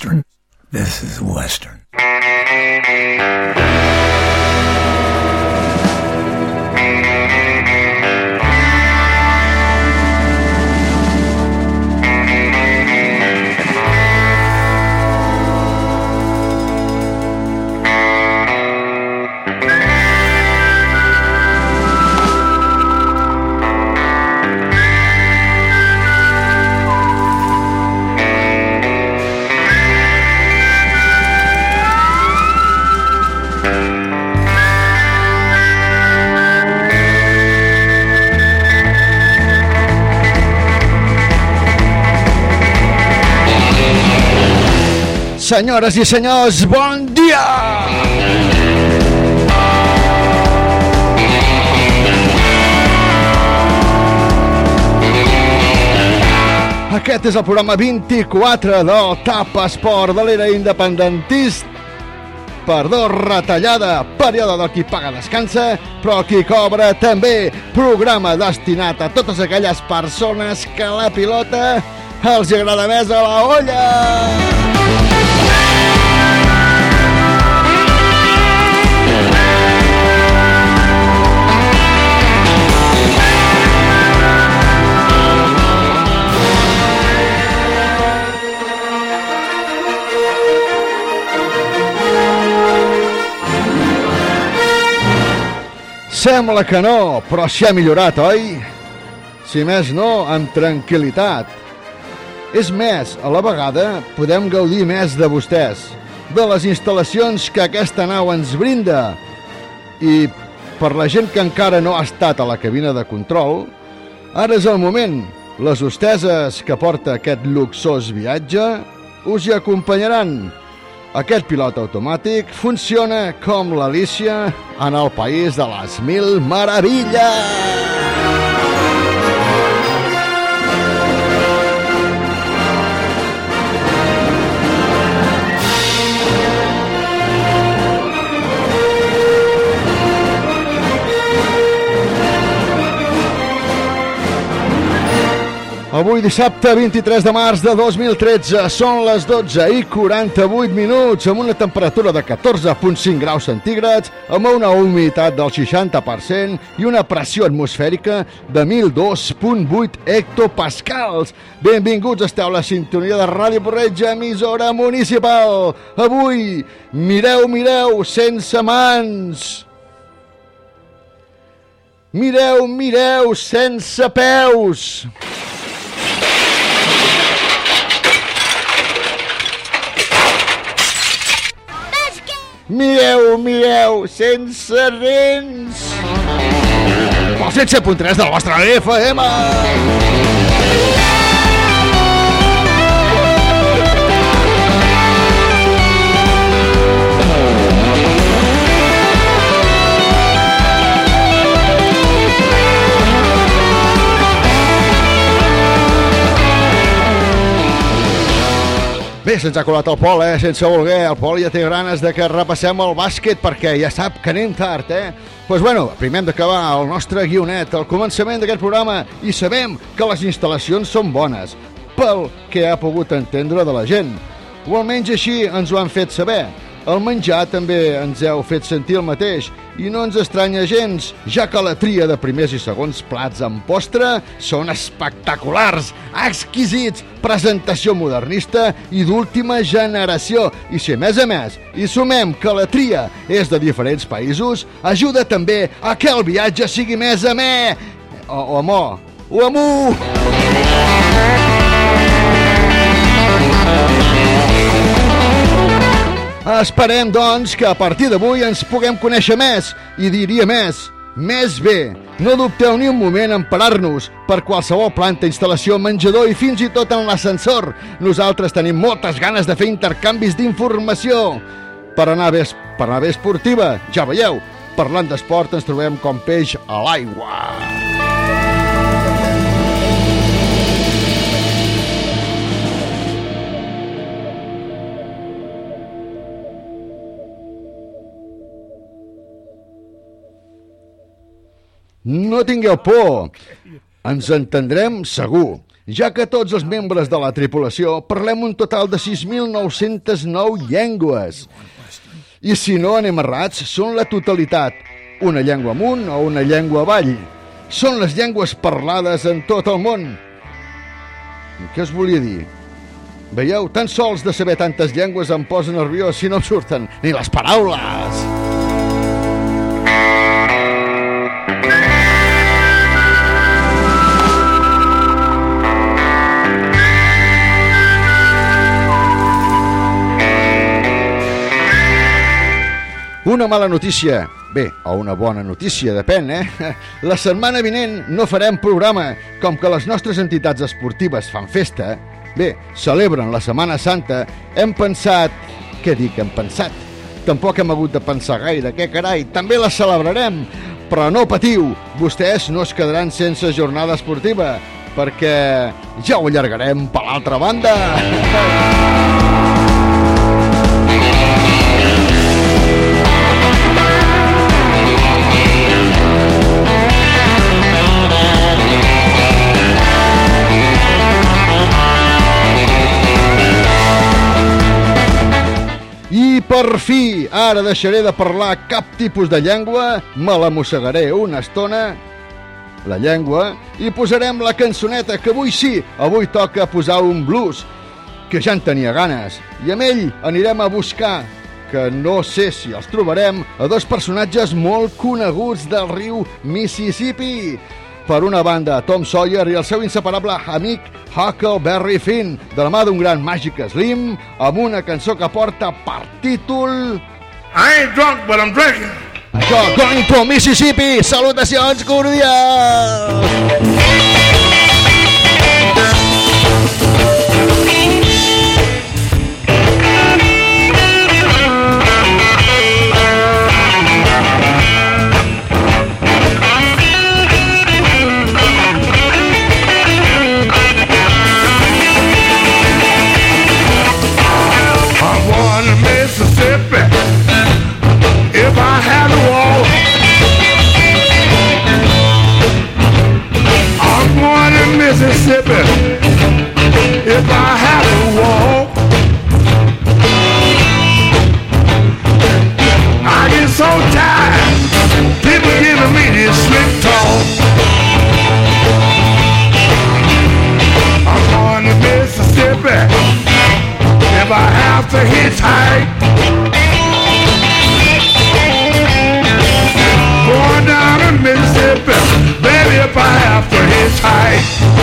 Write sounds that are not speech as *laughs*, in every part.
Western. This is Western. Senyores i senyors, bon dia! Aquest és el programa 24 del TAP Esport de l'era independentista. Perdó, retallada, període del qui paga descansa, però qui cobra també programa destinat a totes aquelles persones que la pilota els agrada més a la olla. Sembla que no, però s'hi ha millorat, oi? Si més no, amb tranquil·litat. És més, a la vegada podem gaudir més de vostès, de les instal·lacions que aquesta nau ens brinda. I per la gent que encara no ha estat a la cabina de control, ara és el moment. Les hosteses que porta aquest luxós viatge us hi acompanyaran. Aquest pilot automàtic funciona com l'Alícia en el país de les mil meravilles. Avui dissabte 23 de març de 2013 són les 12 i 48 minuts amb una temperatura de 14.5 graus centígrads amb una humitat del 60% i una pressió atmosfèrica de 1.002.8 hectopascals. Benvinguts, esteu a la sintonia de Ràdio Porreig, emissora municipal. Avui, mireu, mireu, sense mans. Mireu, mireu, sense peus. Mireu, mireu, sense rens. El 107.3 del vostre FM. Bé, se'ns ha colat el Pol, eh? Sense voler. El Pol ja té ganes de que repassem el bàsquet perquè ja sap que anem tard, eh? Doncs pues bueno, primer hem d'acabar el nostre guionet, el començament d'aquest programa, i sabem que les instal·lacions són bones, pel que ha pogut entendre de la gent. O almenys així ens ho han fet saber. El menjar també ens heu fet sentir el mateix i no ens estranya gens, ja que la tria de primers i segons plats amb postre són espectaculars, exquisits, presentació modernista i d'última generació. I si a més a més hi sumem que la tria és de diferents països, ajuda també a que el viatge sigui més amè. O, o amò. O amú! Esperem, doncs, que a partir d'avui ens puguem conèixer més i diria més, més bé. No dubteu ni un moment en parar-nos per qualsevol planta, instal·lació, menjador i fins i tot en l'ascensor. Nosaltres tenim moltes ganes de fer intercanvis d'informació. Per anar bé, per anar bé esportiva, ja veieu, parlant d'esport ens trobem com peix a l'aigua. No tingueu por, ens entendrem segur. ja que tots els membres de la tripulació parlem un total de 6.909 llengües. I si no anem errats, són la totalitat, una llengua amunt o una llengua avall. Són les llengües parlades en tot el món. Què us volia dir? Veieu, tan sols de saber tantes llengües em posa nerviós si no em surten ni les paraules. Una mala notícia, bé, o una bona notícia, depèn, eh? *laughs* La setmana vinent no farem programa, com que les nostres entitats esportives fan festa, bé, celebren la Setmana Santa, hem pensat... Què dic, hem pensat? Tampoc hem hagut de pensar gaire, què carai, també la celebrarem, però no patiu, vostès no es quedaran sense jornada esportiva, perquè ja ho allargarem per l'altra banda. *laughs* I per fi, ara deixaré de parlar cap tipus de llengua, me la mossegaré una estona, la llengua, i posarem la cançoneta que avui sí, avui toca posar un blues, que ja en tenia ganes, i amb ell anirem a buscar, que no sé si els trobarem, a dos personatges molt coneguts del riu Mississippi. Per una banda, Tom Sawyer i el seu inseparable amic Huckleberry Finn, de la mà d'un gran Magic Slim, amb una cançó que porta per títol... I ain't drunk, but I'm drinking. Això, Going to Mississippi! Salutacions cordials! Hey!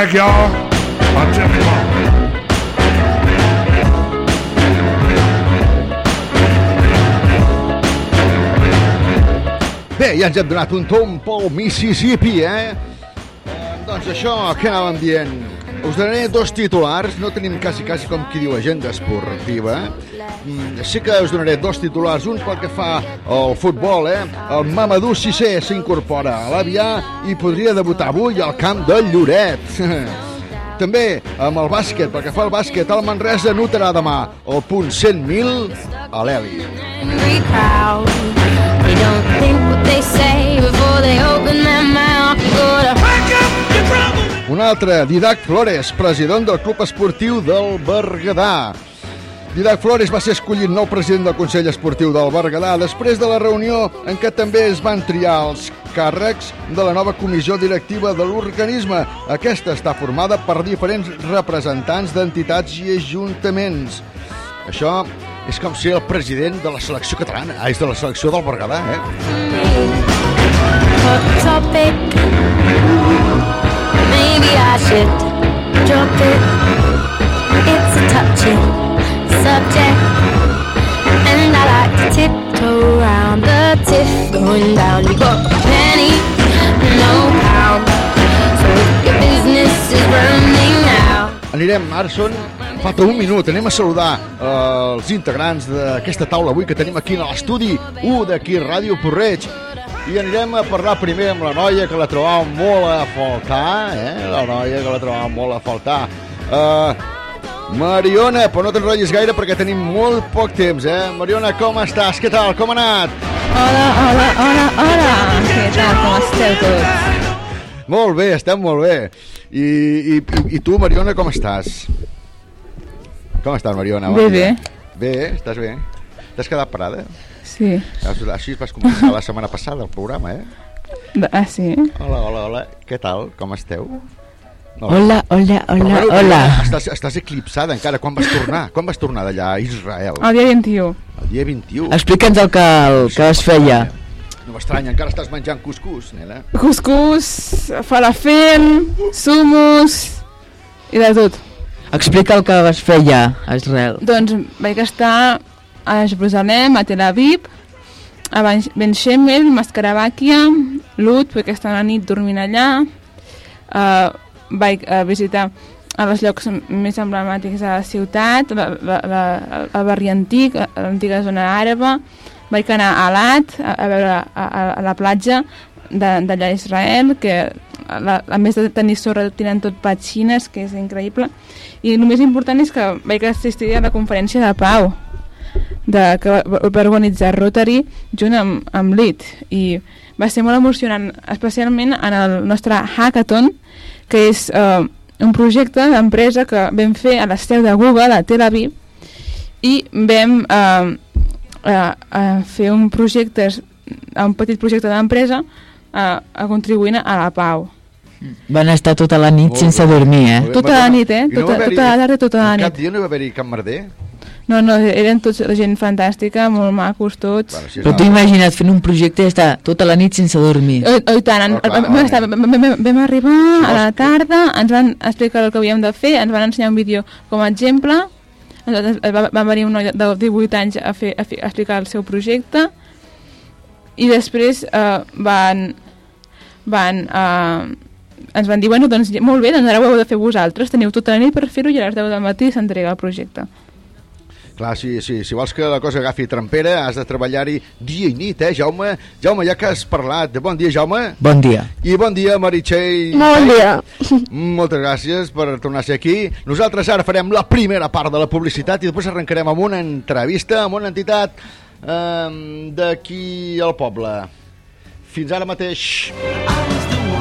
Thank y'all until tomorrow. Bé, ja ens hem donat un tom pel Mississippi, eh? eh doncs això, què anàvem dient? Us donaré dos titulars, no tenim quasi, quasi com qui diu agenda esportiva. Mm, sí que us donaré dos titulars, un pel que fa al futbol, eh? El Mamadou Cissé s'incorpora a l'Avià i podria debutar avui al camp del Lloret. *laughs* També amb el bàsquet, pel que fa al bàsquet, el Manresa notarà demà el punt 100.000 a l'Eli. Un altre, Didac Flores, president del Club Esportiu del Berguedà. Didac Flores va ser escollit nou president del Consell Esportiu del Berguedà després de la reunió en què també es van triar els càrrecs de la nova comissió directiva de l'organisme. Aquesta està formada per diferents representants d'entitats i ajuntaments. Això és com ser el president de la selecció catalana. Ah, és de la selecció del Berguedà, eh? Maybe I should drop it. A subject. And I like to tiptoe around the tiff going down. You got a penny, no pound. So if your business is running out. Anirem, ara són... Falta un minut, anem a saludar eh, els integrants d'aquesta taula avui que tenim aquí a l'estudi 1 d'aquí Ràdio Porreig i anirem a parlar primer amb la noia que la trobàvem molt a faltar, eh? la noia que la trobàvem molt a faltar. Eh, Mariona, però no t'enrotllis gaire perquè tenim molt poc temps, eh? Mariona, com estàs? Què tal? Com ha anat? Hola, hola, hola, hola! Què tal, com esteu tots? Molt bé, estem molt bé. I, i, i, tu, Mariona, com estàs? Com estàs, Mariona? Bé, bé. Bé, estàs bé? T'has quedat parada? Sí. Així vas començar la setmana passada el programa, eh? Ah, sí? Hola, hola, hola. Què tal? Com esteu? Hola, hola, hola, bueno, hola. Estàs, estàs eclipsada encara. Quan vas tornar? Quan vas tornar d'allà a Israel? El dia 21. El dia 21. Explica'ns el que, el que es feia. No m'estranya, encara estàs menjant cuscús, nena. Cuscús, falafel, sumos i de tot. Explica el que es feia a Israel. Doncs vaig estar a Jerusalem, a Tel Aviv, a Ben Shemer, Mascarabàquia, Lut, perquè estava la nit dormint allà. Uh, vaig uh, visitar a els llocs més emblemàtics de la ciutat, el barri antic, a l'antiga zona àraba. Vaig anar a Alat, a, a veure a, a, a la platja d'allà a Israel, que la, a més de tenir sorra tenen tot petxines, que és increïble. I el més important és que vaig assistir a la conferència de pau de, que va organitzar Rotary junt amb, amb l'IT i va ser molt emocionant, especialment en el nostre hackathon, que és eh, un projecte d'empresa que vam fer a la seu de Google, a Tel Aviv, i vam eh, eh, eh, fer un projecte, un petit projecte d'empresa eh, a contribuint a la pau. Van estar tota la nit Molt sense dormir, eh? Tota la nit, eh? I no Tota- tota la tarda, tota la Cap nit. dia no va haver-hi cap merder? No, no, eren tots la gent fantàstica, molt macos tots. Bueno, sí, Però no. tu imagina't fent un projecte i estar tota la nit sense dormir. Oh, oh, i tant, Oh, clar, vam, estar, vam, vam, vam arribar Si a la tarda, ens van explicar el que havíem de fer, ens van ensenyar un vídeo com a exemple, ens va, va venir un noi de 18 anys a, fer, a, fer, a explicar el seu projecte, i després eh, van, van eh, ens van dir, bueno, doncs molt bé, doncs ara ho heu de fer vosaltres, teniu tota la nit per fer-ho i a les 10 del matí s'entrega el projecte. Clar, sí, sí, si vols que la cosa agafi trempera, has de treballar-hi dia i nit, eh, Jaume? Jaume, ja que has parlat, bon dia, Jaume. Bon dia. I bon dia, Meritxell. Bon dia. Moltes gràcies per tornar a ser aquí. Nosaltres ara farem la primera part de la publicitat i després arrencarem amb una entrevista amb una entitat eh, d'aquí al poble. Fins ara mateix.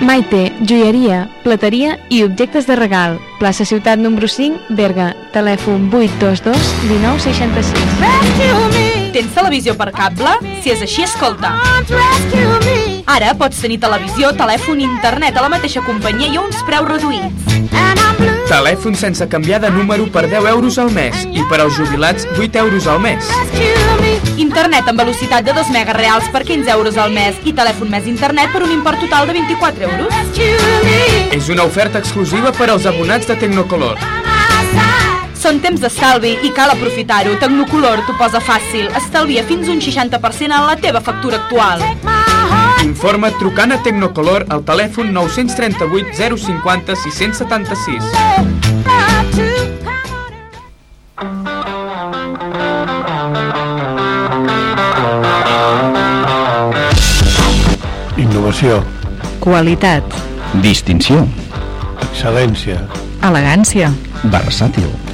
Maite, joieria, plateria i objectes de regal. Plaça Ciutat número 5, Berga. Telèfon 822 1966. Tens televisió per cable? Si és així, escolta. Ara pots tenir televisió, telèfon i internet a la mateixa companyia i a uns preus reduïts. Telèfon sense canviar de número per 10 euros al mes i per als jubilats 8 euros al mes. Internet amb velocitat de 2 megas reals per 15 euros al mes i telèfon més internet per un import total de 24 euros. És una oferta exclusiva per als abonats de Tecnocolor. Són temps d'estalvi i cal aprofitar-ho. Tecnocolor t'ho posa fàcil. Estalvia fins un 60% en la teva factura actual. Informa't trucant a Tecnocolor al telèfon 938 050 676. Innovació, Qualitat. Distinció. excel·lència, Elegància. Versàtil.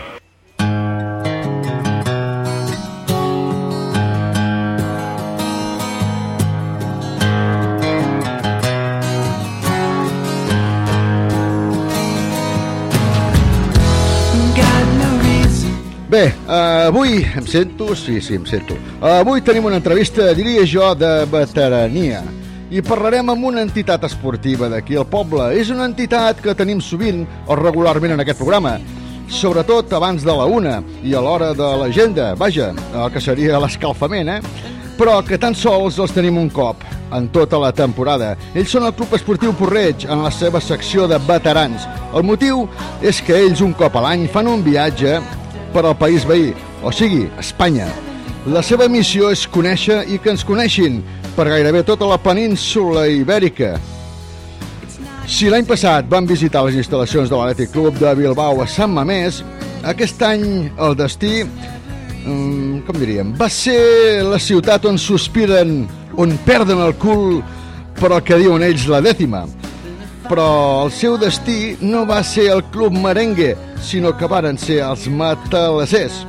Bé, avui em sento, sí, sí, em sento. Avui tenim una entrevista, diria jo, de veterania. I parlarem amb una entitat esportiva d'aquí al poble. És una entitat que tenim sovint o regularment en aquest programa. Sobretot abans de la una i a l'hora de l'agenda, vaja, el que seria l'escalfament, eh? Però que tan sols els tenim un cop, en tota la temporada. Ells són el Club Esportiu Porreig, en la seva secció de veterans. El motiu és que ells un cop a l'any fan un viatge per al país veí, o sigui, Espanya. La seva missió és conèixer i que ens coneixin per gairebé tota la península ibèrica. Si l'any passat van visitar les instal·lacions de l'Atlètic Club de Bilbao a Sant Mamés, aquest any el destí, mm, com diríem, va ser la ciutat on sospiren, on perden el cul per que diuen ells la dècima. Però el seu destí no va ser el club merengue, sinó que varen ser els matalassers.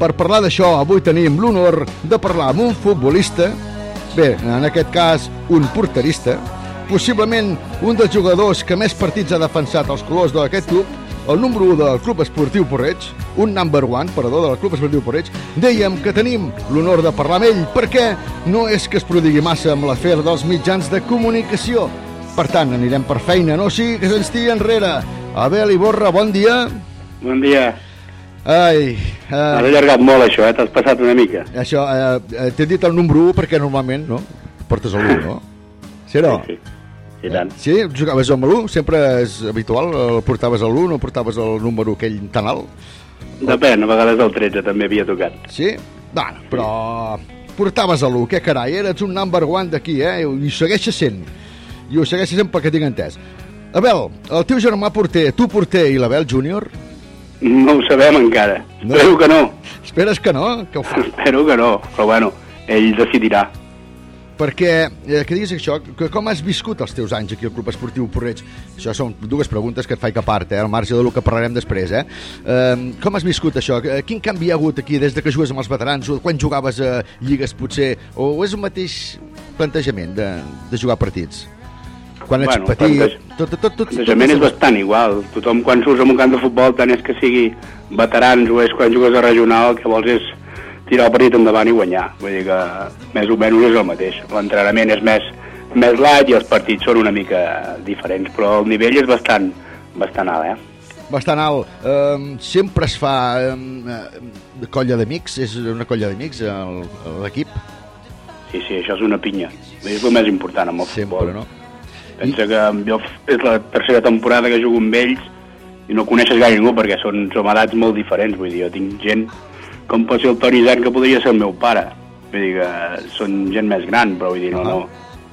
Per parlar d'això, avui tenim l'honor de parlar amb un futbolista, bé, en aquest cas, un porterista, possiblement un dels jugadors que més partits ha defensat els colors d'aquest club, el número 1 del Club Esportiu Porreig, un number one, perdó, del Club Esportiu Porreig, dèiem que tenim l'honor de parlar amb ell perquè no és que es prodigui massa amb l'afer dels mitjans de comunicació. Per tant, anirem per feina, no sigui que se'ns tiri enrere. Abel Iborra, bon dia. Bon dia. Ai, Has uh, allargat molt això, eh? T'has passat una mica. això, uh, uh, t'he dit el número 1 perquè normalment, no? Portes el 1, no? Sí, no? Sí, sí. I tant. Sí, jugaves amb l'1, sempre és habitual, el portaves a l'1, no portaves el número aquell tan alt? Depèn, a vegades el 13 també havia tocat. Sí? Bueno, però portaves a l'1, què carai, eres un number one d'aquí, eh? I segueixes sent. I ho segueixes sent perquè tinc entès. Abel, el teu germà porter, tu porter i l'Abel júnior? No ho sabem encara. No. Espero que no. Esperes que no? Que ho fa? *laughs* Espero que no, però bueno, ell decidirà. Perquè, eh, que diguis això, que com has viscut els teus anys aquí al Club Esportiu Porreig? Això són dues preguntes que et faig a part, eh, al marge del que parlarem després, eh? eh com has viscut això? Eh, Quin canvi hi ha hagut aquí des de que jugues amb els veterans o quan jugaves a lligues potser? O és el mateix plantejament de, de jugar partits? Quan ets Bueno, petit... planteja- Tot, tot, tot, tot, plantejament és bastant igual. Tothom quan surts en un camp de futbol, tant és que sigui veterans o és quan jugues a regional, el que vols és tirar el partit endavant i guanyar. Vull dir que més o menys és el mateix. L'entrenament és més, més light i els partits són una mica diferents, però el nivell és bastant, bastant alt, eh? bastant alt. Um, sempre es fa um, uh, colla d'amics, és una colla d'amics l'equip? Sí, sí, això és una pinya. És el més important amb el futbol. no? Pensa que jo és la tercera temporada que jugo amb ells i no coneixes gaire ningú perquè són, som edats molt diferents. Vull dir, jo tinc gent com pot ser el Toni Zan, que podria ser el meu pare. Vull dir que són gent més gran, però vull dir, no, no,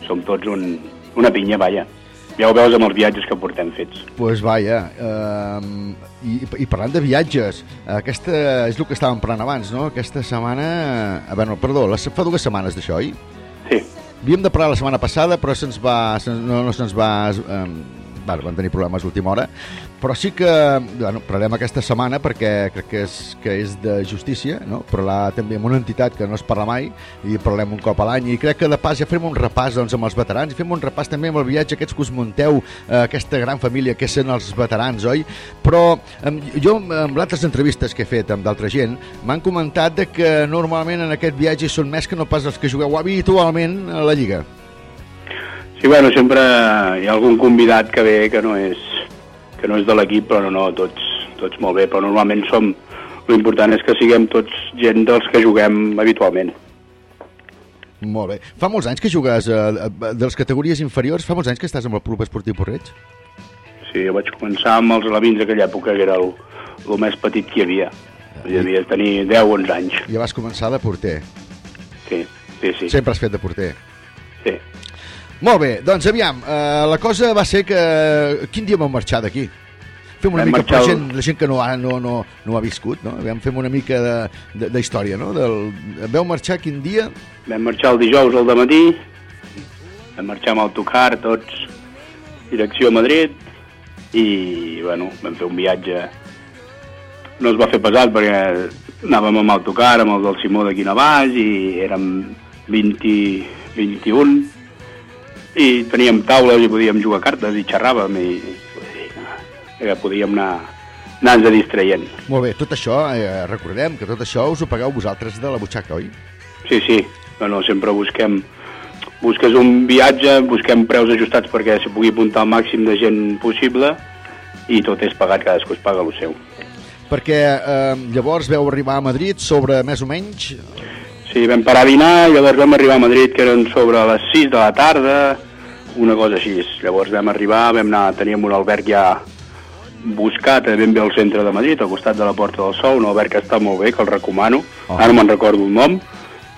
som tots un, una pinya, vaja. Ja ho veus amb els viatges que portem fets. Pues vaja, um, i, i parlant de viatges, aquesta és el que estàvem parlant abans, no? Aquesta setmana... A veure, no, perdó, la, fa dues setmanes d'això, oi? Sí. Havíem de parlar la setmana passada, però se'ns va... Se, no, no se'ns va... Um, bueno, van tenir problemes a última hora, però sí que bueno, parlarem aquesta setmana perquè crec que és, que és de justícia, no? parlar també amb una entitat que no es parla mai i parlem un cop a l'any i crec que de pas ja fem un repàs doncs, amb els veterans i fem un repàs també amb el viatge aquests que us munteu, eh, aquesta gran família que són els veterans, oi? Però em, jo amb altres entrevistes que he fet amb d'altra gent m'han comentat de que normalment en aquest viatge són més que no pas els que jugueu habitualment a la Lliga. Sí, bueno, sempre hi ha algun convidat que ve que no és, que no és de l'equip, però no, no, tots, tots molt bé, però normalment som... L'important és que siguem tots gent dels que juguem habitualment. Molt bé. Fa molts anys que jugues eh, de les categories inferiors, fa molts anys que estàs amb el Club Esportiu Porreig? Sí, jo vaig començar amb els alevins d'aquella època, que era el, el més petit que hi havia. I devia tenir 10 o 11 anys. Ja vas començar de porter. Sí, sí, sí. Sempre has fet de porter. Sí. Molt bé, doncs aviam, eh, la cosa va ser que... Quin dia vam marxar d'aquí? Fem una Vam mica per marxar el- gent, la gent que no ha, no, no, no ha viscut, no? Aviam, fem una mica de- de- d'història, no? Del, veu marxar quin dia? Vam marxar el dijous al matí, vam marxar amb autocar, tots, direcció a Madrid, i, bueno, vam fer un viatge... No es va fer pesat perquè anàvem amb autocar, amb el del Simó d'aquí a baix, i érem 20, 21, i teníem taules i podíem jugar cartes i xerràvem, i dir, que podíem anar, anar-nos distraient. Molt bé, tot això, eh, recordem que tot això us ho pagueu vosaltres de la butxaca, oi? Sí, sí, bueno, sempre busquem busques un viatge, busquem preus ajustats perquè s'hi pugui apuntar el màxim de gent possible i tot és pagat, cadascú es paga el seu. Perquè eh, llavors veu arribar a Madrid sobre més o menys... Sí, vam parar a dinar, llavors vam arribar a Madrid que eren sobre les 6 de la tarda, una cosa així. Llavors vam arribar, vam anar, teníem un alberg ja buscat eh, ben bé al centre de Madrid, al costat de la Porta del Sol, un alberg que està molt bé, que el recomano. Oh. Ara no me'n recordo el nom.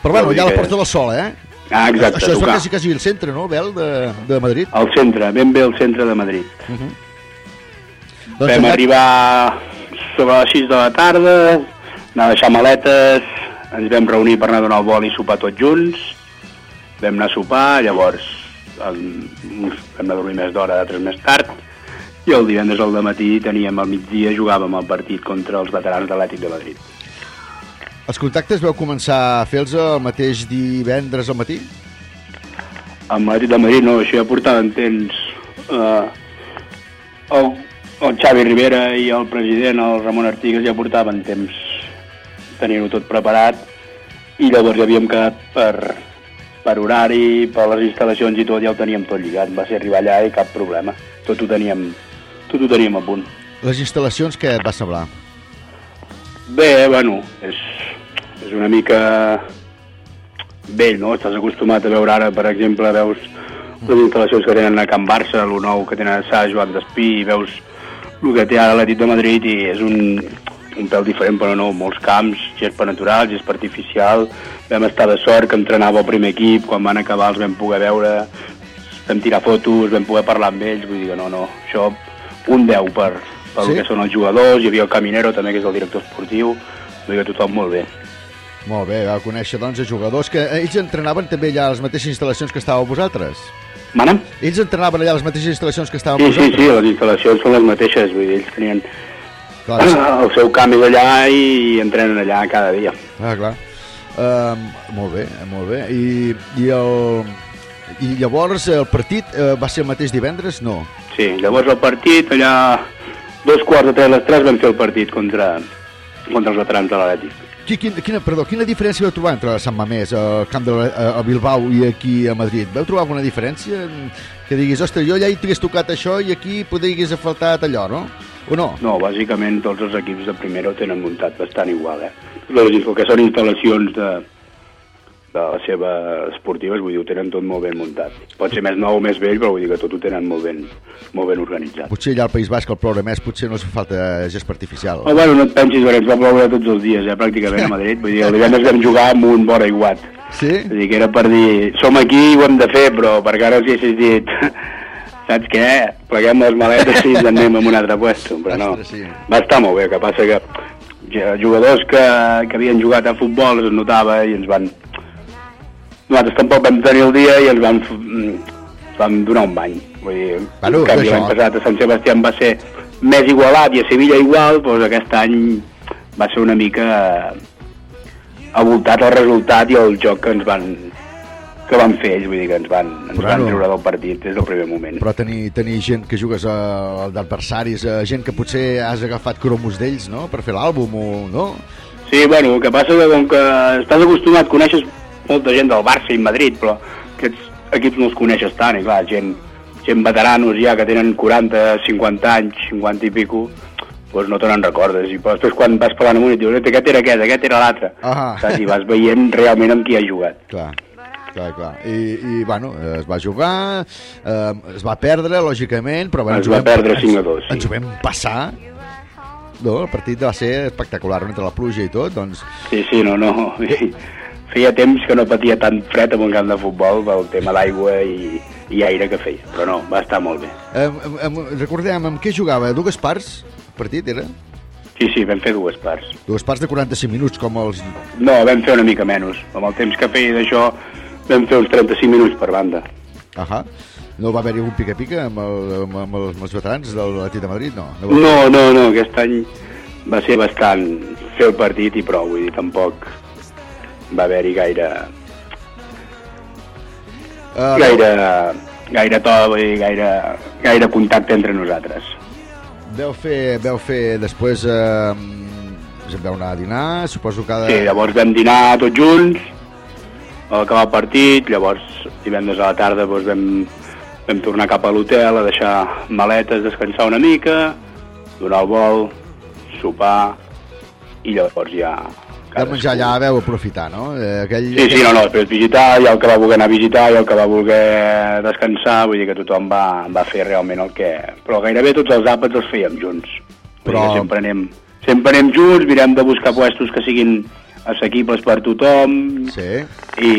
Però bueno, ja a la Porta del Sol, eh? Ah, exacte, Això és tocar. quasi, quasi el centre, no, Bel, de, de Madrid? Al centre, ben bé al centre de Madrid. Uh -huh. Vam allà- arribar sobre les 6 de la tarda, anar a deixar maletes, ens vam reunir per anar a donar el vol i sopar tots junts, vam anar a sopar, llavors el, vam anar a dormir més d'hora, d'altres més tard, i el divendres al matí teníem al migdia, jugàvem el partit contra els veterans de l'Atlètic de Madrid. Els contactes veu començar a fer-los el mateix divendres al matí? amb l'Atlètic de Madrid no, això ja portaven temps eh, el, el Xavi Rivera i el president, el Ramon Artigas, ja portaven temps tenint-ho tot preparat i llavors ja havíem quedat per, per horari, per les instal·lacions i tot, ja ho teníem tot lligat. Va ser arribar allà i cap problema. Tot ho teníem, tot ho teníem a punt. Les instal·lacions, què et va semblar? Bé, bueno, és, és una mica vell, no? Estàs acostumat a veure ara, per exemple, veus les instal·lacions que tenen a Can Barça, el nou que tenen a Sa Joan d'Espí, i veus el que té ara l'Atlètic de Madrid i és un, un pèl diferent, però no, molts camps, gespa natural, gespa artificial, vam estar de sort que entrenava el primer equip, quan van acabar els vam poder veure, vam tirar fotos, vam poder parlar amb ells, vull dir que no, no, això un 10 per, per Sí? sí? que són els jugadors, hi havia el Caminero també, que és el director esportiu, vull dir que tothom molt bé. Molt bé, va conèixer doncs a jugadors que eh, ells entrenaven també allà a les mateixes instal·lacions que estàveu vosaltres. Mana? Ells entrenaven allà a les mateixes instal·lacions que estàveu Sí, sí, vosaltres. sí, les instal·lacions són les mateixes, vull dir, ells tenien Clar, sí. el seu camp és allà i entrenen allà cada dia. Ah, clar. Uh, molt bé, eh, molt bé. I, i, el, I llavors el partit uh, va ser el mateix divendres? No. Sí, llavors el partit, allà dos quarts de tres a les tres vam fer el partit contra, contra els veterans de l'Atlètic. Qui, quina, quina, perdó, quina diferència vau trobar entre Sant Mamés, el camp de a, a Bilbao i aquí a Madrid? Vau trobar alguna diferència? Que diguis, ostres, jo allà hi t'hagués tocat això i aquí poder hagués faltat allò, no? O no? No, bàsicament tots els equips de primera ho tenen muntat bastant igual, eh? Les, el que són instal·lacions de, de les seves esportives, vull dir, ho tenen tot molt ben muntat. Pot ser més nou o més vell, però vull dir que tot ho tenen molt ben, molt ben organitzat. Potser allà al País Basc el ploure més, potser no es fa falta gespa artificial. Oh, bueno, no et pensis, perquè ens va ploure tots els dies, eh, pràcticament a Madrid. Vull dir, el divendres vam jugar amb un vora iguat. Sí? Vull dir que era per dir, som aquí i ho hem de fer, però perquè ara si haguessis dit, saps què? Pleguem les maletes i ens anem a un altre puesto, però no. Ostres, sí. Va estar molt bé, el que passa que jugadors que, que havien jugat a futbol es notava i ens van... Nosaltres tampoc vam tenir el dia i ens van, mm, vam donar un bany. Vull dir, Bueno, en canvi això- l'any passat a Sant Sebastià va ser més igualat i a Sevilla igual, doncs aquest any va ser una mica avoltat el resultat i el joc que ens van que van fer ells, vull dir que ens van, ens Claro. van treure del partit des del primer moment. Però tenir, tenir gent que jugues a- d'adversaris, eh, gent que potser has agafat cromos d'ells, no?, per fer l'àlbum, o no? Sí, bueno, el que passa que com que estàs acostumat, coneixes molta gent del Barça i Madrid, però aquests equips no els coneixes tant, i clar, gent, gent veteranos ja que tenen 40, 50 anys, 50 i pico, doncs no te n'en recordes. I però després quan vas parlant amb un i et dius, "Ete, aquest era aquest, aquest era l'altre. Ah. Saps? I vas veient realment amb qui ha jugat. Clar, clar, clar. I, i bueno, es va jugar, eh, es va perdre, lògicament, però bueno, ens ho va perdre ens- 5 a 2, sí. Ens ho vam passar, no? El partit va ser espectacular, entre la pluja i tot, doncs... Sí, sí, no, no. *laughs* Feia temps que no patia tan fred en un camp de futbol pel tema d'aigua i, i aire que feia, però no, va estar molt bé. Eh, eh, eh, recordem, amb què jugava? Dues parts? El partit era? Sí, sí, vam fer dues parts. Dues parts de 45 minuts, com els... No, vam fer una mica menys. Amb el temps que feia d'això vam fer uns 35 minuts per banda. Ahà. No va haver-hi algun pica-pica amb, el, amb, amb, els, amb els veterans de l'Atlètic de Madrid? No. no No, no, no, aquest any va ser bastant fer el partit i prou, vull dir, tampoc va haver-hi gaire, Uh, gaire, gaire to, vull dir, gaire, gaire contacte entre nosaltres. Veu fer, veu fer després... Eh, vau anar a dinar, suposo que... Sí, llavors vam dinar tots junts, al acabar el partit, llavors divendres a la tarda doncs, vam, vam tornar cap a l'hotel a deixar maletes, descansar una mica, donar el vol, sopar, i llavors ja... Vau menjar allà, vau aprofitar, no? Eh, aquell... Sí, sí, no, no, després visitar, ha el que va voler anar a visitar, ha el que va voler descansar, vull dir que tothom va, va fer realment el que... Però gairebé tots els àpats els fèiem junts. Vull Però- dir que sempre anem, sempre anem junts, mirem de buscar puestos que siguin assequibles per tothom sí. i,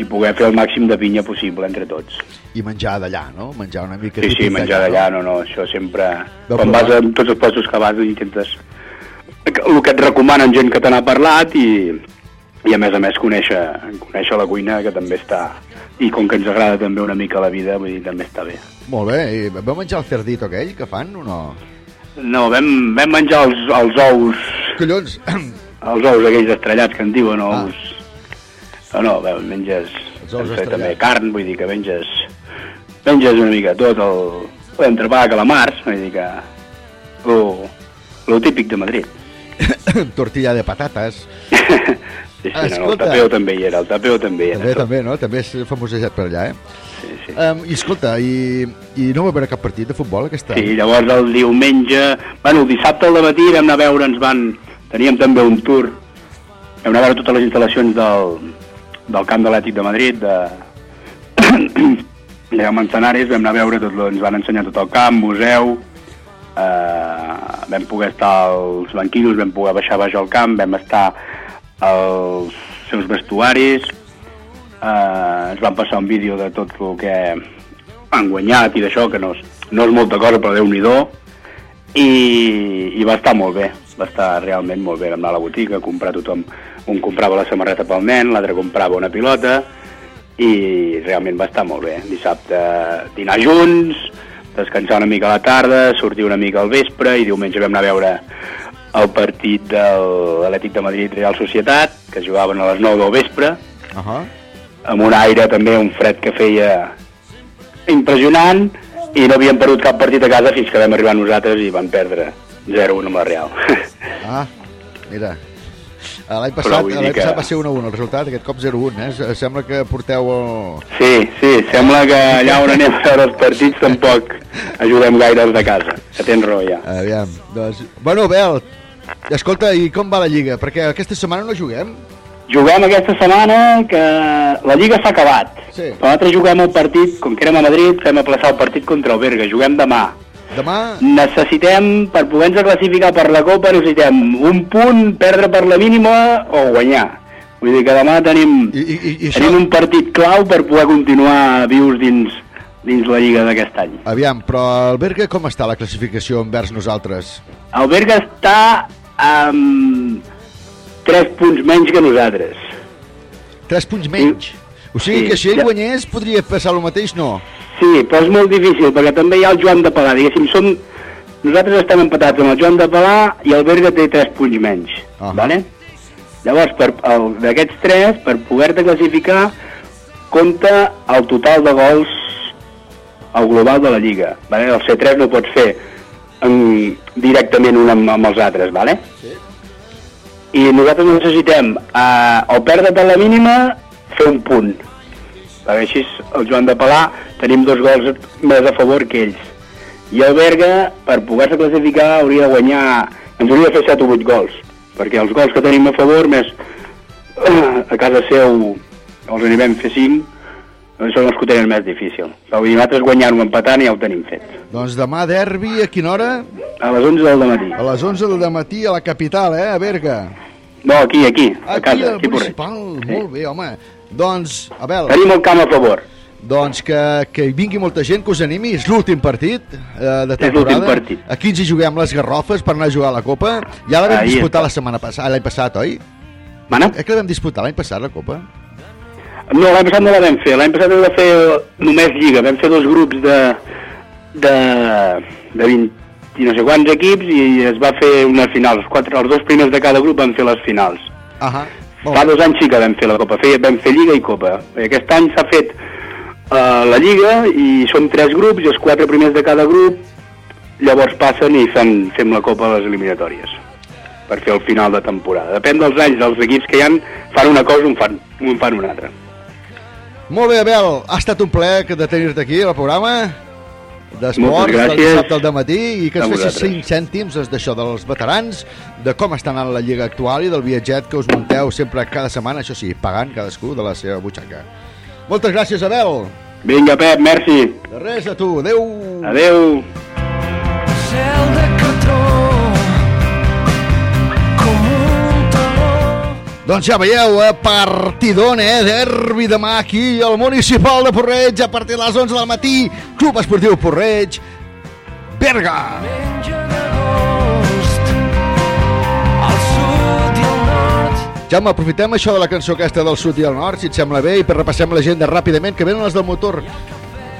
i poder fer el màxim de pinya possible entre tots. I menjar d'allà, no? Menjar una mica... Sí, sí, menjar d'allà, no, no, això sempre... Vau quan provar? vas a tots els puestos que vas intentes... El que et recomanen gent que te n'ha parlat i, i a més a més conèixer, conèixer la cuina que també està i com que ens agrada també una mica la vida vull dir, també està bé Molt bé, i vau menjar el cerdito aquell que fan o no? no, vam, vam menjar els, els ous collons *clears throat* els ous aquells estrellats que en diuen ous no, no, vam, menges també carn, vull dir que menges, menges una mica tot el... L'entrepà, calamars, vull dir que... Lo, lo típic de Madrid. *coughs* Tortilla de patates. *laughs* Sí, sí, no, no, el Escolta. tapeo també hi era, el tapeo també hi era. També, tot. també, no? També és famosejat per allà, eh? Sí, sí. Um, I escolta, i, i no va haver cap partit de futbol aquest any? Sí, llavors el diumenge... Bueno, el dissabte al matí vam anar a veure, ens van... Teníem també un tour. Vam anar a veure totes les instal·lacions del, del camp de l'Ètic de Madrid, de, *clears throat* de Manzanares, vam anar a veure, tot, ens van ensenyar tot el camp, museu, eh, vam poder estar als banquinos, vam poder baixar baix al camp, vam estar als seus vestuaris, eh, ens van passar un vídeo de tot el que han guanyat i d'això, que no és, no és molta cosa, però déu-n'hi-do, i, i va estar molt bé, va estar realment molt bé. Anar a la botiga, comprar tothom, un comprava la samarreta pel nen, l'altre comprava una pilota, i realment va estar molt bé. Dissabte dinar junts, descansar una mica a la tarda, sortir una mica al vespre, i diumenge vam anar a veure el partit de l'Atlètic de Madrid Real Societat, que jugaven a les 9 del vespre, Uh -huh. amb un aire també, un fred que feia impressionant i no havíem perdut cap partit a casa fins que vam arribar nosaltres i vam perdre 0-1 amb la Real. *laughs* Ah, mira. Eh, L'any passat, l'any que- passat va ser 1-1 el resultat, aquest cop 0-1, eh? Sembla que porteu... El... Sí, sí, sembla que allà on anem a veure els partits tampoc ajudem gaire els de casa, que tens raó ja. Aviam, doncs... Bueno, Bel, escolta, i com va la Lliga? Perquè aquesta setmana no juguem. Juguem aquesta setmana que la Lliga s'ha acabat. Sí. Però nosaltres juguem el partit, com que érem a Madrid, fem aplaçar el partit contra el Berga. Juguem demà. Demà... Necessitem, per poder-nos classificar per la Copa, necessitem un punt, perdre per la mínima o guanyar. Vull dir que demà tenim, I, i, i tenim un partit clau per poder continuar vius dins, dins la Lliga d'aquest any. Aviam, però el Berga com està la classificació envers nosaltres? El Berga està amb 3 punts menys que nosaltres. 3 punts menys. O sigui Sí, que si ell ja- guanyés podria passar el mateix, no? Sí, però és molt difícil, perquè també hi ha el Joan de Palà. Diguéssim, som... nosaltres estem empatats amb el Joan de Palà i el Berga té 3 punts menys. Ah. Vale? Llavors, d'aquests 3, per poder-te classificar, compta el total de gols al global de la Lliga. Vale? El C3 no pots fer en, directament un amb, amb els altres, vale? Sí. I nosaltres necessitem eh, o perdre per la mínima, fer un punt. Perquè així el Joan de Palà tenim dos gols més a favor que ells. I el Berga, per poder-se classificar, hauria de guanyar... Ens hauria de fer 7 o 8 gols, perquè els gols que tenim a favor, més a casa seu els anirem a fer 5, doncs són els que ho tenen més difícil. Però vull dir, nosaltres guanyant o empatant ja ho tenim fet. Doncs demà derbi, a quina hora? A les 11 del matí. A les 11 del matí a la capital, eh, a Berga. No, aquí, aquí, a Aquí, casa, al aquí a Porreig. municipal, molt bé, home. Doncs, Abel... Tenim el camp a favor. Doncs que, que hi vingui molta gent, que us animi. És l'últim partit eh, de És temporada. l'últim partit. Aquí ens hi juguem les garrofes per anar a jugar a la Copa. Ja la vam Ahí disputar està. la setmana passada, l'any passat, oi? Mana? Eh que la vam disputar l'any passat, la Copa? No, l'any passat no la vam fer. L'any passat vam fer només Lliga. Vam fer dos grups de, de, de 20 i no sé quants equips i es va fer unes finals. Els, quatre, els dos primers de cada grup van fer les finals. Ahà. Fa dos anys sí que vam fer la Copa. Feia, vam fer Lliga i Copa. I aquest any s'ha fet uh, la Lliga i són tres grups i els quatre primers de cada grup llavors passen i fan, fem la Copa a les eliminatòries per fer el final de temporada. Depèn dels anys, dels equips que hi han, fan una cosa o en fan, en fan una altra. Molt bé, Abel, ha estat un plaer de tenir-te aquí al programa d'esports Moltes del dissabte al matí i que ens fessis vosaltres. 5 cèntims d'això dels veterans, de com està anant la Lliga actual i del viatget que us munteu sempre cada setmana, això sí, pagant cadascú de la seva butxaca. Moltes gràcies, Abel. Vinga, Pep, merci. De res, a tu. Adéu. Adéu. Doncs ja veieu, eh, partidon, eh, derbi demà aquí al Municipal de Porreig a partir de les 11 del matí, Club Esportiu Porreig, Berga. menja d'agost al sud i al nord Jaume, aprofitem això de la cançó aquesta del sud i el nord, si et sembla bé, i per repassem l'agenda ràpidament, que venen les del motor.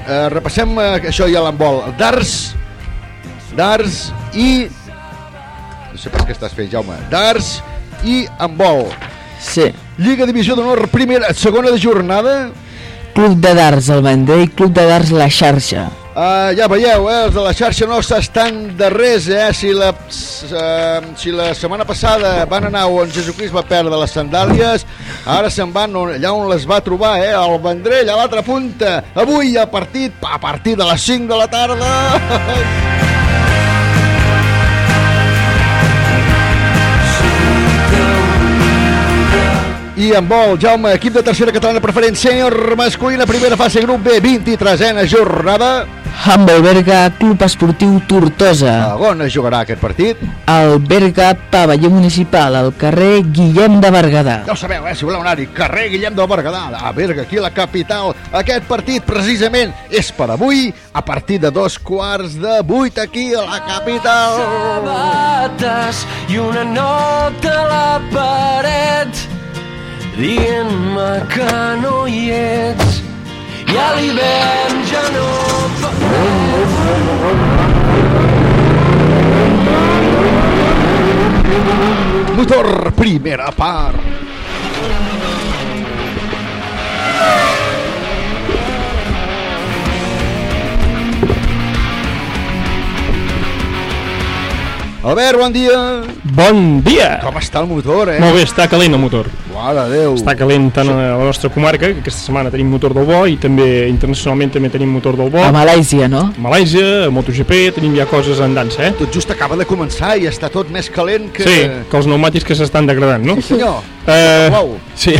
Eh, repassem eh, això ja l'embol. Darts, darts i... No sé pas què estàs fent, Jaume. Darts i handbol. Sí. Lliga Divisió d'Honor, primera, segona de jornada. Club de Darts El Vendrell, Club de Darts La Xarxa. Uh, ja veieu, eh, els de la xarxa no s'estan de res, eh? Si la, uh, si la setmana passada van anar on Jesucrist va perdre les sandàlies, ara se'n van on, allà on les va trobar, eh? Al Vendrell, a l'altra punta. Avui a partit, a partir de les 5 de la tarda. *laughs* I en vol, Jaume, equip de tercera catalana preferent sènior masculina, primera fase, grup B, 23a jornada. Humble Berga, Club Esportiu Tortosa. A on es jugarà aquest partit? El Berga Pavelló Municipal, al carrer Guillem de Berguedà. Ja ho sabeu, eh, si voleu anar-hi, carrer Guillem del Berguedà, a Berga, aquí a la capital. Aquest partit, precisament, és per avui, a partir de dos quarts de vuit aquí a la capital. sabates i una nota a la paret dient-me que no hi ets i a l'hivern ja no fa Motor, primera part. Albert, bon dia. Bon dia! Com està el motor, eh? Molt bé, està calent el motor. Mare Déu. Està calent tant a la nostra comarca, que aquesta setmana tenim motor del bo, i també internacionalment també tenim motor del bo. A Malàisia, no? A Malàisia, a MotoGP, tenim ja coses en dansa, eh? Tot just acaba de començar i està tot més calent que... Sí, que els pneumàtics que s'estan degradant, no? Sí, senyor. Eh, Plou. sí.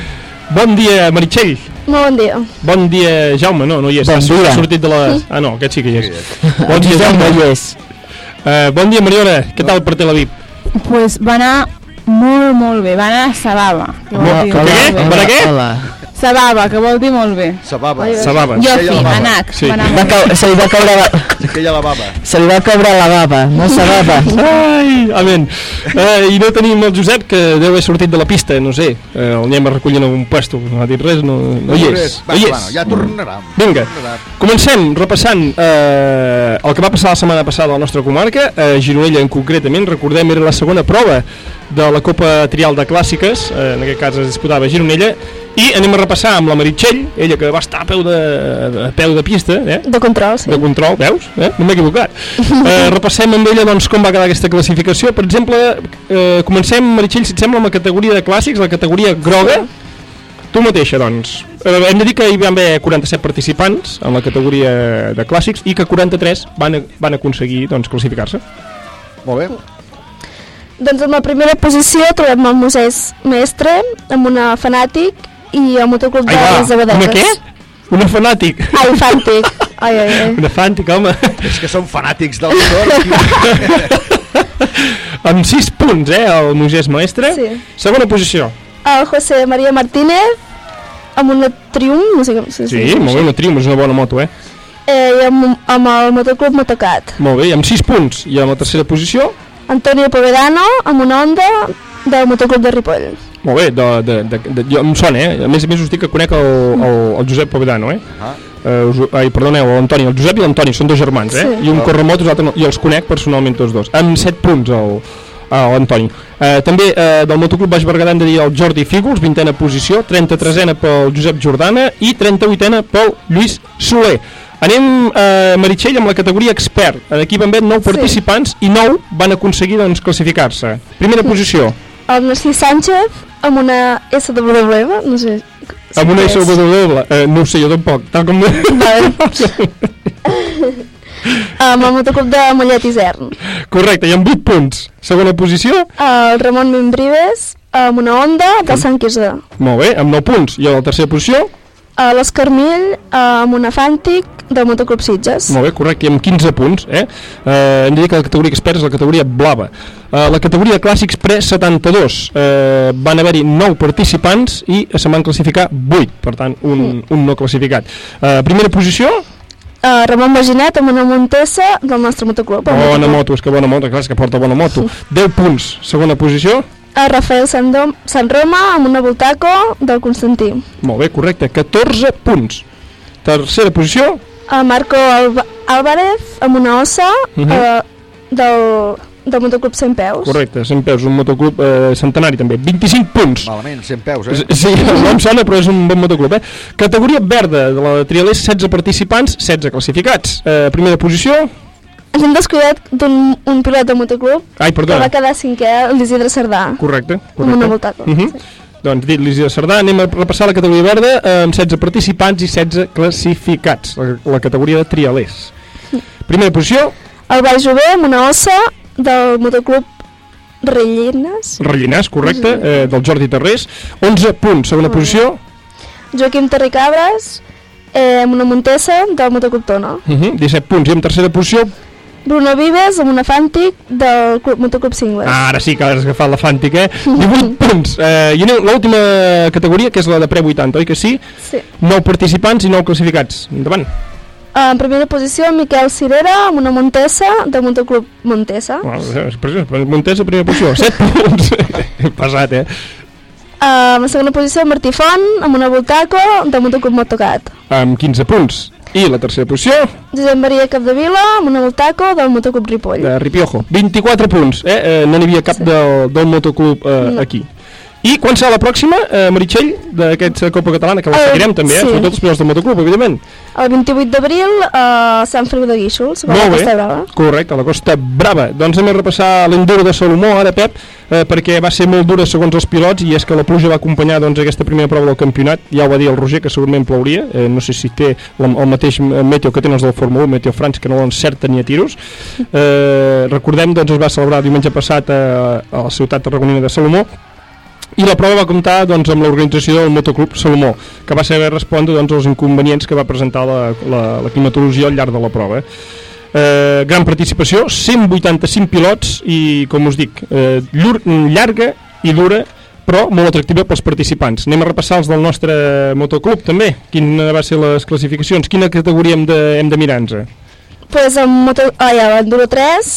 *laughs* bon dia, Meritxell. Molt bon dia. Bon dia, Jaume. No, no hi és. Bon Ha dia. sortit de la... Ah, no, aquest sí que hi és. Bon dia, Jaume. no hi és. Eh, bon dia, Mariona. Què tal per Tel Aviv? Pues va anar molt, molt bé. Va anar a bé. Per a què? Hola. Sababa, que vol dir molt bé. Sababa. Sababa. Jo baba. anac. Sí. Va Va se li va caure la, Aquella la baba. se li va caure la baba, no se baba. *laughs* Ai, amén. Eh, I no tenim el Josep, que deu haver sortit de la pista, no sé. Eh, el anem a recollir en algun puesto. No ha dit res, no, no hi és. No Bueno, hi bueno, és. ja tornarà. Vinga, comencem repassant eh, el que va passar la setmana passada a la nostra comarca, a Gironella en concretament, recordem, era la segona prova de la Copa Trial de Clàssiques, eh, en aquest cas es disputava a Gironella, i anem a repassar amb la Meritxell, ella que va estar a peu de, a peu de pista, eh? De control, sí. de control, veus? Eh? No m'he equivocat. Eh, *laughs* repassem amb ella doncs, com va quedar aquesta classificació. Per exemple, eh, comencem, Meritxell, si et sembla, amb la categoria de clàssics, la categoria groga. Tu mateixa, doncs. Eh, hem de dir que hi van haver 47 participants en la categoria de clàssics i que 43 van, van aconseguir doncs, classificar-se. Molt bé. Doncs en la primera posició trobem el Moisès Mestre, amb una fanàtic i el motoclub de Ai, les Abadetes. una què? Una fanàtic. Ai, fàntic. Ai, ai, ai. Una fàntic, home. És que són fanàtics del motor. amb 6 punts, eh, el Moisès Maestre. Sí. Segona posició. El José María Martínez, amb una Triumph, no sé com se Sí, molt bé, una Triumph, és una bona moto, eh? Eh, i amb, amb el motoclub Motocat. Molt bé, amb 6 punts. I en la tercera posició, Antonio Povedano, amb una Honda del motoclub de Ripoll. Molt bé, de, de, de, de, jo em sona, eh? A més a més us dic que conec el, el, el Josep Povedano, eh? Ah. Uh, us, ai, perdoneu, l'Antoni, el Josep i l'Antoni, són dos germans, eh? Sí. I un corre motos, l'altre no, i els conec personalment tots dos. Amb 7 punts el, a l'Antoni. Uh, també uh, del motoclub Baix Berguedà hem de dir el Jordi Fígols, 20a posició, 33a pel Josep Jordana i 38a pel Lluís Soler. Anem a uh, Meritxell amb la categoria expert. Aquí van haver 9 participants i 9 van aconseguir doncs, classificar-se. Primera posició, El Narcís Sánchez, amb una SW, no sé... amb una és. SW, eh, no ho sé jo tampoc, tal com... *laughs* *laughs* amb el motoclub de Mollet Isern. Correcte, i amb 8 punts. Segona posició, El Ramon Membrives, amb una Honda de Sant Quirze. molt bé, amb 9 punts. I a la tercera posició, A l'Escarmill, amb una Fàntic del motoclub Sitges. molt bé, correcte, i amb 15 punts. Eh? Eh, hem de dir que la categoria experts és la categoria blava. Eh, la categoria clàssics pre-72 eh, van haver-hi 9 participants i se'n van classificar 8, per tant, un, un no classificat. Eh, primera posició, Uh, Ramon Maginet amb una Montesa del nostre motoclub. bona motoclub. moto, és que bona moto, clar, és que porta bona moto. 10 punts, segona posició, A Rafael Sandom, Sant Roma amb una Voltaco del Constantí. molt bé, correcte, 14 punts. Tercera posició, A Marco Alba Álvarez amb una Ossa Mhm. uh, del, del motoclub 100 peus. Correcte, 100 peus, un motoclub eh, centenari també. 25 punts. Malament, 100 peus, eh? Sí, *laughs* no em sona, però és un bon motoclub, eh? Categoria verda de la trialers, 16 participants, 16 classificats. Eh, primera posició, Ens hem descuidat d'un un pilot de motoclub Ai, que perdona. va quedar cinquè, l'Isidre Cerdà. correcte. Amb correcte. una voltaco. Uh -huh. Doncs dit l'Isidre Cerdà, anem a repassar la categoria verda eh, amb 16 participants i 16 classificats, la, la categoria de trialers. Primera posició, El Baix Jové amb una ossa del motoclub Rellines. Rellinàs, correcte, eh, del Jordi Terrés, 11 punts, segona posició, Joaquim Terricabres eh, amb una Montesa del motoclub Tona. uh -huh, 17 punts, i en tercera posició, Bruno Vives amb una Fàntic del club, motoclub Singles. Ah, ara sí que has agafat la Fàntic, eh? 18 *laughs* punts. Eh, I l'última categoria, que és la de pre-80, oi que sí? Sí. 9 participants i 9 classificats. Endavant. En primera posició, Miquel Cirera amb una Montesa del motoclub Montesa. És preciós. Montesa, primera posició. 7 *laughs* punts. Passat, eh? En la segona posició, Martí Font amb una Voltaco del motoclub Motocat. Amb 15 punts. I la tercera posició, Josep Maria Capdevila amb una Voltaco del motoclub Ripoll. de Ripiojo. 24 punts, eh? eh no n'hi havia cap sí. del, del motoclub eh, No. aquí. I quan serà la pròxima, eh, Meritxell, d'aquesta Copa Catalana, que la Eh, seguirem també, eh? sí. Sobretot els pilots del motoclub, evidentment. El 28 d'abril a Sant Feliu de Guíxols, a la Costa Brava. correcte, a la Costa Brava. Doncs anem a repassar l'enduro de Salomó ara, Pep, eh, perquè va ser molt dura segons els pilots i és que la pluja va acompanyar doncs, aquesta primera prova del campionat. Ja ho va dir el Roger, que segurament plouria. Eh, no sé si té la, el mateix meteo que tenen els del Fórmula 1, Meteo France, que no l'encerta ni a tiros. Eh, recordem, doncs, es va celebrar diumenge passat a, a la ciutat tarragonina de Salomó i la prova va comptar doncs, amb l'organització del Motoclub Salomó, que va saber respondre doncs, als inconvenients que va presentar la, la, la climatologia al llarg de la prova. Eh, gran participació, 185 pilots i, com us dic, eh, llur, llarga i dura, però molt atractiva pels participants. Anem a repassar els del nostre motoclub també. Quines van ser les classificacions? Quina categoria hem de, hem de mirar-nos? Pues en moto... Ja, l'Enduro 3,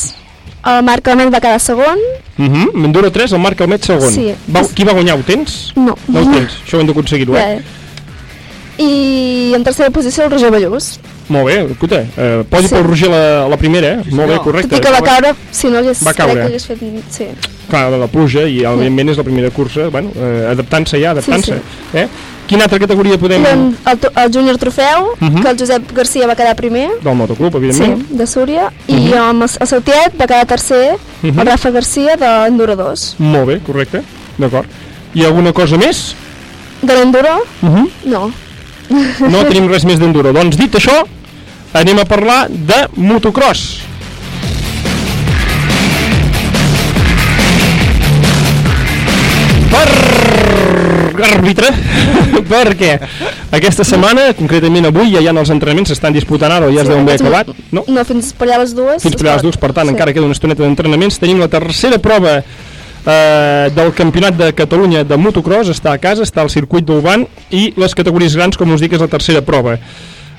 el Marc Alment va quedar segon. Uh -huh. M'endura 3, el Marc Almet segon. Sí. Va, qui va guanyar? Ho tens? No. No ho tens, això ho hem d'aconseguir-ho, eh? ja. I en tercera posició el Roger Ballús. Molt bé, escolta, eh, posi Sí. pel Roger la, la primera, eh? Molt bé, correcte. Tot i que va caure, si no hagués, Va caure. crec que hagués fet... Sí. Clar, la pluja, i evidentment és la primera cursa, bueno, eh, adaptant-se ja, adaptant-se. Sí, Eh? Quina altra categoria podem... El, to- el Júnior Trofeu, Mhm. que el Josep Garcia va quedar primer, Del motoclub, sí, evidentment. de Súria, i Mhm. el, el Sautiet va quedar tercer, Mhm. el Rafa Garcia de l'Enduro 2. Molt bé, correcte, d'acord. I alguna cosa més? De l'Enduro? Uh -huh. No. No tenim res més d'enduro. Doncs dit això, anem a parlar de motocross. Per àrbitre, *laughs* perquè aquesta setmana, concretament avui, ja hi ha els entrenaments, s'estan disputant ara o ja es deuen haver acabat, no? No, fins per allà les dues. Fins per allà les dues, per tant, Sí. encara queda una estoneta d'entrenaments. Tenim la tercera prova eh, del Campionat de Catalunya de motocross, està a casa, està al circuit d'Ulban, i les categories grans, com us dic, és la tercera prova.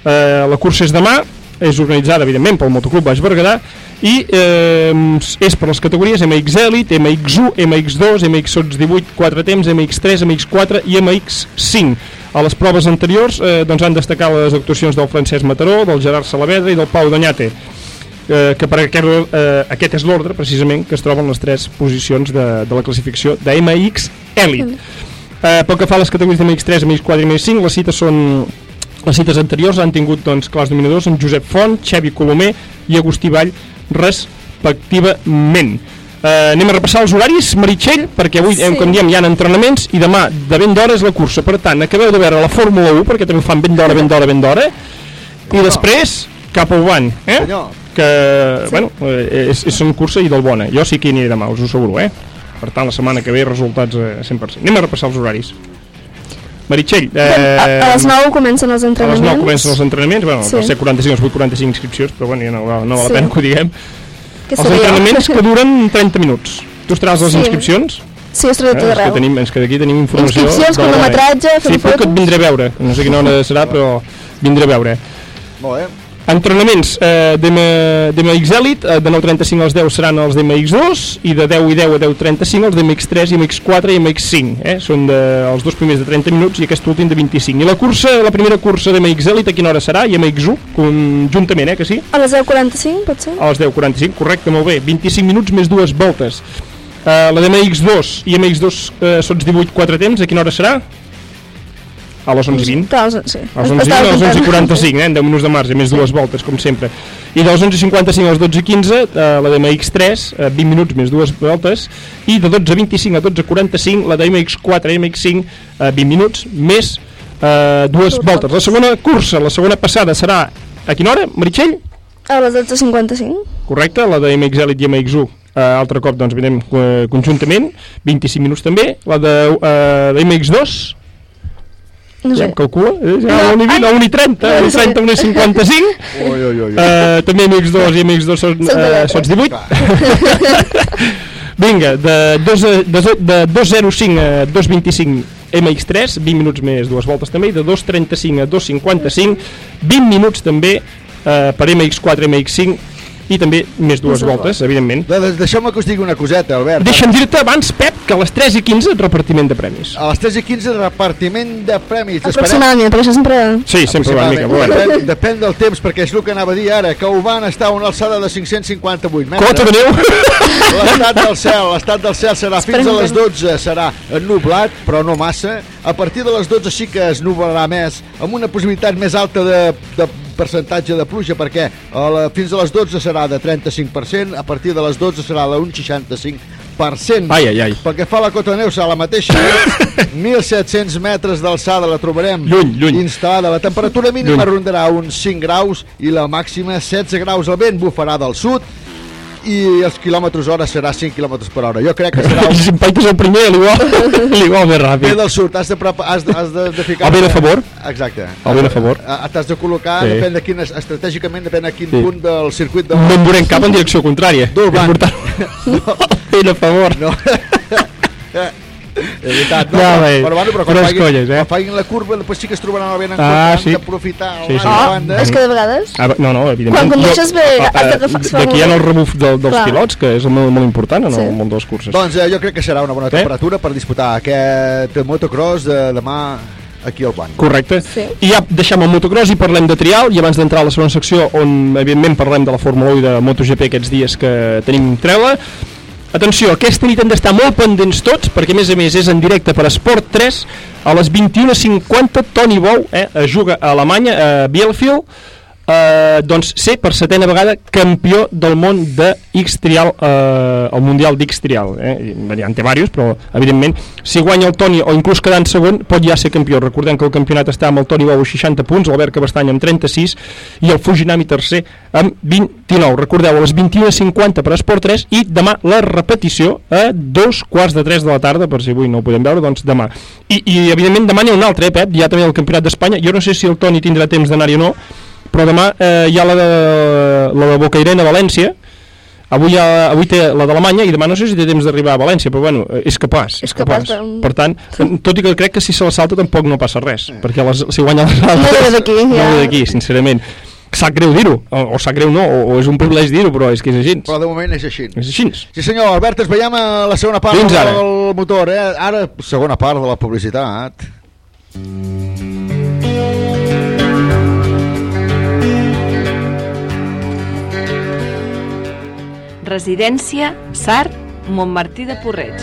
Eh, la cursa és demà, és organitzada, evidentment, pel Motoclub Baix Berguedà, i eh, és per les categories MX Elite, MX1, MX2, MX 18, 4 temps, MX3, MX4 i MX5. A les proves anteriors eh, doncs han destacat les actuacions del Francesc Mataró, del Gerard Salavedra i del Pau Doñate eh, que per aquest, eh, aquest és l'ordre precisament que es troben les tres posicions de, de la classificació de MX Elite. Eh, pel que fa a les categories de MX3, MX4 i MX5, les cites són les cites anteriors han tingut doncs, clars dominadors amb Josep Font, Xevi Colomer i Agustí Vall respectivament. Eh, anem a repassar els horaris, Meritxell, perquè avui, sí. com diem, hi ha entrenaments i demà de ben d'hora és la cursa. Per tant, acabeu de veure la Fórmula 1, perquè també fan ben d'hora, ben d'hora, ben d'hora, i després cap al Van, eh? Senyor. que, sí. bueno, eh, és, és una cursa i del bona. Jo sí que hi aniré demà, us ho asseguro, eh? Per tant, la setmana que ve resultats eh, 100%. Anem a repassar els horaris. Meritxell, eh, A, a les 9 comencen els a les entrenaments. 9 comencen els entrenaments, bueno, Sí. ser 45 els 45 inscripcions, però bueno, ja no, no val Sí. la pena que ho diguem. Què els seria? entrenaments que duren 30 minuts. Tu estaràs les Sí. inscripcions? Sí, estaré a tot és que arreu. tenim, és que d'aquí tenim informació... Inscripcions, de cronometratge, fent Sí, però que et fotos. vindré a veure. No sé quina hora serà, però vindré a veure. Molt bé. Entrenaments eh, d'M- d'MX Elite, eh, de 9.35 als 10 seran els d'MX2 i de 10 i 10 a 10.35 els d'MX3 i MX4 i MX5 eh? són de, els dos primers de 30 minuts i aquest últim de 25 i la cursa, la primera cursa d'MX Elite a quina hora serà? i MX1 conjuntament, eh, que sí? A les 10.45, potser? a les 10.45, correcte, molt bé 25 minuts més dues voltes uh, la de MX2 i MX2 uh, sots 18 4 temps, a quina hora serà? A les 11.20 Clar, sí. a les 11.20 a les 11.45, eh, en 10 minuts de marge, més dues voltes, com sempre. I de les 11.55 a les 12.15, eh, la de MX3, eh, 20 minuts més dues voltes, i de 12.25 a 12.45, la de MX4 i MX5, eh, 20 minuts més eh, dues voltes. La segona cursa, la segona passada serà a quina hora, Meritxell? A les 12.55. Correcte, la de MX Elite i MX1 uh, altre cop doncs vinem uh, conjuntament 25 minuts també la de, uh, de MX2 No ja sé. em calcula eh? ja, No, no, 1 *laughs* i 20, ai. 1 i 30 1 i 30, 1 i 55 Ui, ui, ui. uh, també MX2 i MX2 són, Són uh, sots 18 *laughs* vinga, de, dos, a- de, de 2.05 a 2.25 MX3, 20 minuts més dues voltes també, i de 2.35 a 2.55 20 minuts també uh, per MX4 MX5 i també més dues voltes, evidentment De, de, Deixeu-me que us digui una coseta, Albert. Deixa'm dir-te abans, Pep, que a les 3 i 15 repartiment de premis. A les 3 i 15 repartiment de premis. Aproximadament, perquè això sempre... Sí, sempre va mica. Bueno. Depèn, depèn del temps, perquè és el que anava a dir ara, que Uban està a una alçada de 558 metres. Cota de neu! L'estat del cel, l'estat del cel serà fins a Esperem les 12, serà ennublat, però no massa. A partir de les 12 sí que es nublarà més, amb una possibilitat més alta de, de percentatge de pluja, perquè a la, fins a les 12 serà de 35%, a partir de les 12 serà d'un 65%. Ai, ai, ai. Pel que fa a la cota de neu serà la mateixa, *laughs* 1.700 metres d'alçada la trobarem Lluny, lluny. instal·lada. La temperatura mínima Lluny. rondarà uns 5 graus i la màxima 16 graus. El vent bufarà del sud i els quilòmetres hora serà 5 quilòmetres per hora. Jo crec que serà *laughs* un... Si empaites el primer, l'igual, l'igual *laughs* més Ve ràpid. del sud, has de, prepa- has de, has de, de ficar... El vent a favor. Exacte. El vent a favor. T'has de col·locar, Sí. depèn de quin, estratègicament depèn de quin Sí. punt del circuit de... No en veurem cap en direcció contrària. Dur blanc. Important. *laughs* Vent a favor. No. De veritat, no? No, però, bueno, però quan, facin, colles, eh? quan facin la curva, després sí que es trobaran el vent en Ah, contra, sí. han d'aprofitar Sí, sí. Ah, banda. és que de vegades... Ah, no, no, evidentment. Quan condueixes bé, Jo- has eh, d'agafar- eh, D'aquí hi ha el rebuf del, dels Clar. pilots, que és molt, molt important en Sí. el món de les curses. Doncs eh, jo crec que serà una bona Eh? temperatura per disputar aquest motocross de demà aquí al banc. Correcte. Sí. I ja deixem el motocross i parlem de trial i abans d'entrar a la segona secció on evidentment parlem de la Fórmula 1 i de MotoGP aquests dies que tenim treula Atenció, aquesta nit hem d'estar molt pendents tots perquè a més a més és en directe per Esport 3 a les 21.50 Toni Bou eh, juga a Alemanya a Bielefeld eh, doncs ser per setena vegada campió del món de X-Trial eh, el Mundial d'X-Trial eh? En té diversos però evidentment si guanya el Toni o inclús quedant segon pot ja ser campió. Recordem que el campionat està amb el Toni Bou a 60 punts l'Albert Cabestany amb 36 i el Fujinami tercer amb 29 recordeu a les 21.50 per Esport 3 i demà la repetició a dos quarts de 3 de la tarda per si avui no ho podem veure doncs demà. I, i evidentment demà n'hi ha un altre eh, Pep? Hi ha també el campionat d'Espanya. Jo no sé si el Toni tindrà temps d'anar-hi o no però demà eh, hi ha la de, la de Bocairent a València avui, ha, avui té la d'Alemanya i demà no sé si té temps d'arribar a València però bueno, eh, és capaç, és, És capaç de- per tant, tot i que crec que si se la salta tampoc no passa res perquè les, si guanya les No altres ve d'aquí, no ja. ve d'aquí, sincerament sap greu dir-ho, o, o sap greu no o, o és un privilegi dir-ho, però és que és així Però de moment és així. és així Sí senyor, Albert, ens veiem a la segona part Fins del, motor. Eh? Ara, segona part de la publicitat. Residència Sart, Montmartí de Porreig.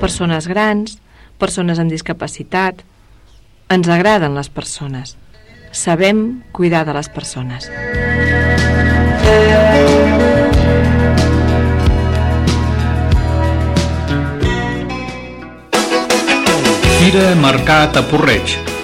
Persones grans, persones amb discapacitat... Ens agraden les persones. Sabem cuidar de les persones. Fira Mercat a Porreig.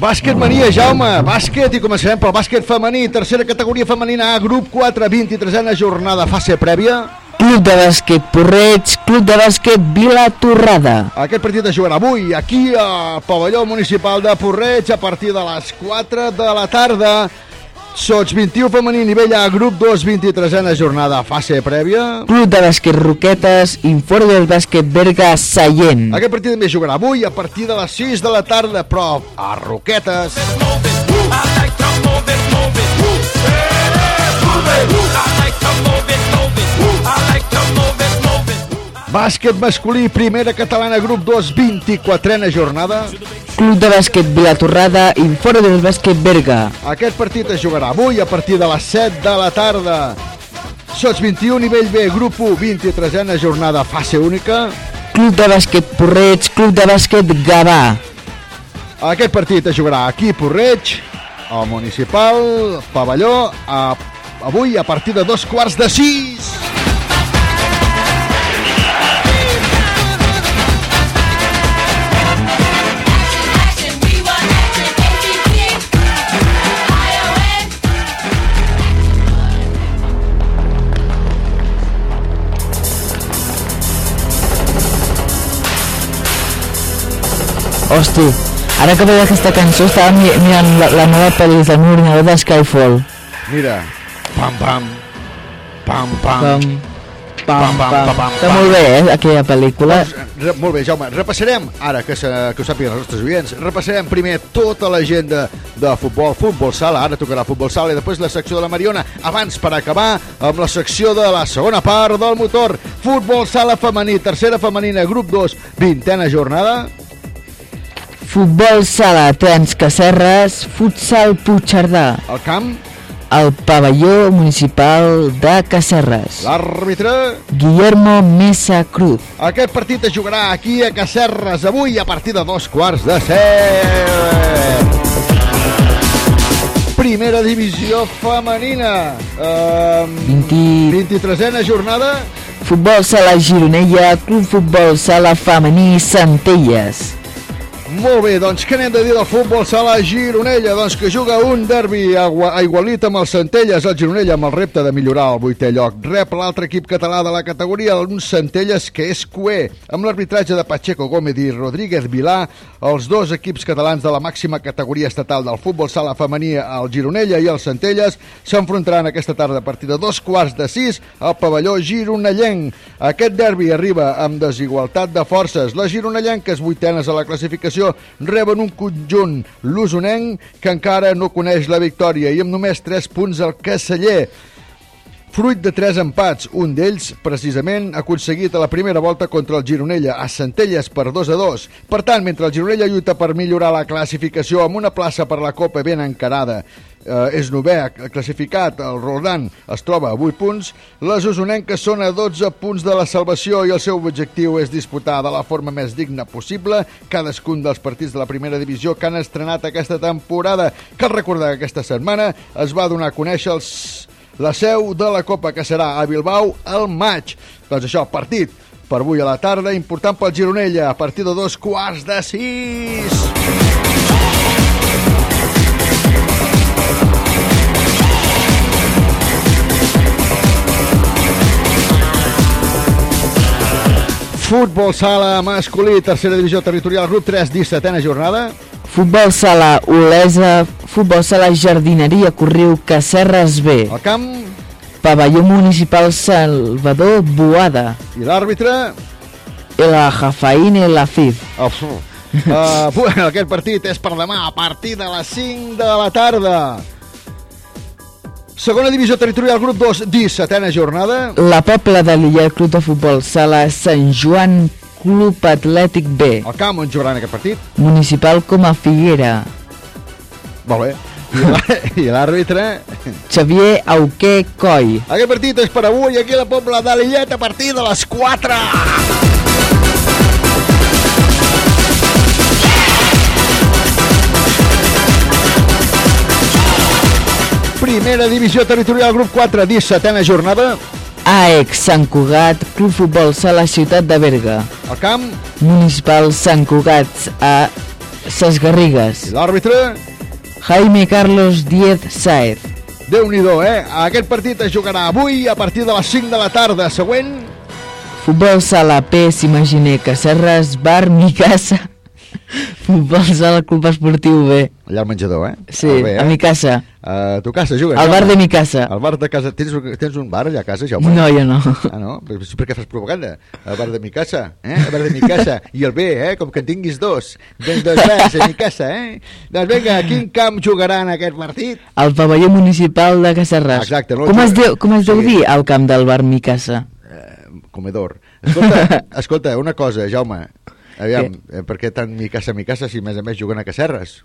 Bàsquet mania, Jaume, bàsquet i començarem pel bàsquet femení, tercera categoria femenina A, grup 4, 23a jornada, fase prèvia. Club de bàsquet Porreig, Club de bàsquet Vila Torrada. Aquest partit es jugarà avui, aquí al pavelló municipal de Porreig, a partir de les 4 de la tarda. Sots 21 femení, nivell A, grup 2, 23a jornada, fase prèvia. Club de bàsquet Roquetes, Infort del bàsquet Berga Sallent. Aquest partit també jugarà avui a partir de les 6 de la tarda, però a Roquetes. Bàsquet masculí, primera catalana, grup 2, 24a jornada. Club de bàsquet Vila Torrada, Infort del bàsquet Berga. Aquest partit es jugarà avui a partir de les 7 de la tarda. Sots 21, nivell B, grup 1, 23a jornada, fase única. Club de bàsquet Porreig, Club de bàsquet Gavà. Aquest partit es jugarà aquí Porreig, al municipal, pavelló, a, avui a partir de dos quarts de sis. Hosti, ara que veia aquesta cançó estava mi mirant la, la nova pel·li de l'ordinador de Skyfall. Mira, pam, pam, pam, pam, Pam, pam, pam, pam, pam, Està molt bé, eh, aquella pel·lícula. Re, molt bé, Jaume. Repassarem, ara que, se, que ho sàpiguen els nostres oients, repassarem primer tota l'agenda de futbol, futbol sala, ara tocarà futbol sala i després la secció de la Mariona, abans per acabar amb la secció de la segona part del motor, futbol sala femení, tercera femenina, grup 2, vintena jornada. Futbol sala Trans Cacerres, futsal Puigcerdà. El camp. El pavelló municipal de Cacerres. L'àrbitre. Guillermo Mesa Cruz. Aquest partit es jugarà aquí a Cacerres avui a partir de dos quarts de set. Primera divisió femenina. Um, 20... 23a jornada. Futbol sala Gironella, Club Futbol sala femení Centelles. Molt bé, doncs què n'hem de dir del futbol sala Gironella? Doncs que juga un derbi aigualit amb el Centelles, el Gironella amb el repte de millorar el vuitè lloc. Rep l'altre equip català de la categoria, un Centelles que és cué, amb l'arbitratge de Pacheco Gómez i Rodríguez Vilà, els dos equips catalans de la màxima categoria estatal del futbol sala femení, el Gironella i el Centelles, s'enfrontaran aquesta tarda a partir de dos quarts de sis al pavelló gironellenc. Aquest derbi arriba amb desigualtat de forces. Les gironellenques vuitenes a la classificació reben un conjunt l'usonenc que encara no coneix la victòria i amb només 3 punts al Caceller. Fruit de tres empats, un d'ells, precisament, aconseguit a la primera volta contra el Gironella, a Centelles per 2 a 2. Per tant, mentre el Gironella lluita per millorar la classificació amb una plaça per la Copa ben encarada, eh, és novè classificat, el Roldán es troba a 8 punts, les usonenques són a 12 punts de la salvació i el seu objectiu és disputar de la forma més digna possible cadascun dels partits de la primera divisió que han estrenat aquesta temporada. Cal recordar que aquesta setmana es va donar a conèixer els la seu de la Copa, que serà a Bilbao al maig. Doncs això, partit per avui a la tarda, important pel Gironella, a partir de dos quarts de sis. Futbol sala masculí, tercera divisió territorial, grup 3, 17a jornada. Futbol sala Olesa, futbol sala jardineria Corriu Cacerres B. El camp. Pavelló municipal Salvador Boada. I l'àrbitre? La Jafaín i la FIF. Oh, uh, *laughs* bueno, aquest partit és per demà a partir de les 5 de la tarda. Segona divisió territorial, grup 2, 17a jornada. La Pobla de l'Illa Club de Futbol Sala Sant Joan Club Atlètic B. El camp on jugaran aquest partit? Municipal com a Figuera. Molt bé. I l'àrbitre? Xavier Auquer Coy. Aquest partit és per avui aquí a la Pobla de Lillet a partir de les 4. Primera divisió territorial, grup 4, 17a jornada. AEC Sant Cugat, Club Futbol Sala Ciutat de Berga. El camp? Municipal Sant Cugat a Ses Garrigues. I l'àrbitre? Jaime Carlos Diez Saez. déu nhi eh? Aquest partit es jugarà avui a partir de les 5 de la tarda. Següent. Futbol Sala P, s'imaginer, Cacerres, Bar, Mi Casa. Futbol Sala Club Esportiu B. Allà al menjador, eh? Sí, Al B, a mi casa. A tu casa juguen? Al no? bar de mi casa. Al bar de casa. Tens, tens un bar allà a casa, Jaume? No, jo no. Ah, no? Per, per què fas propaganda? Al bar de mi casa, eh? Al bar de mi casa. I el B, eh? Com que en tinguis dos. Tens dos bars a mi casa, eh? Doncs vinga, a quin camp jugaran aquest partit? Al pavelló municipal de Cacerres. Exacte, no? Com es, diu, com es deu dir al camp del bar Mi Casa? Comedor. Escolta, *laughs* escolta, una cosa, Jaume. Aviam, eh, per què tant mi casa, mi casa, si a més a més juguen a Cacerres?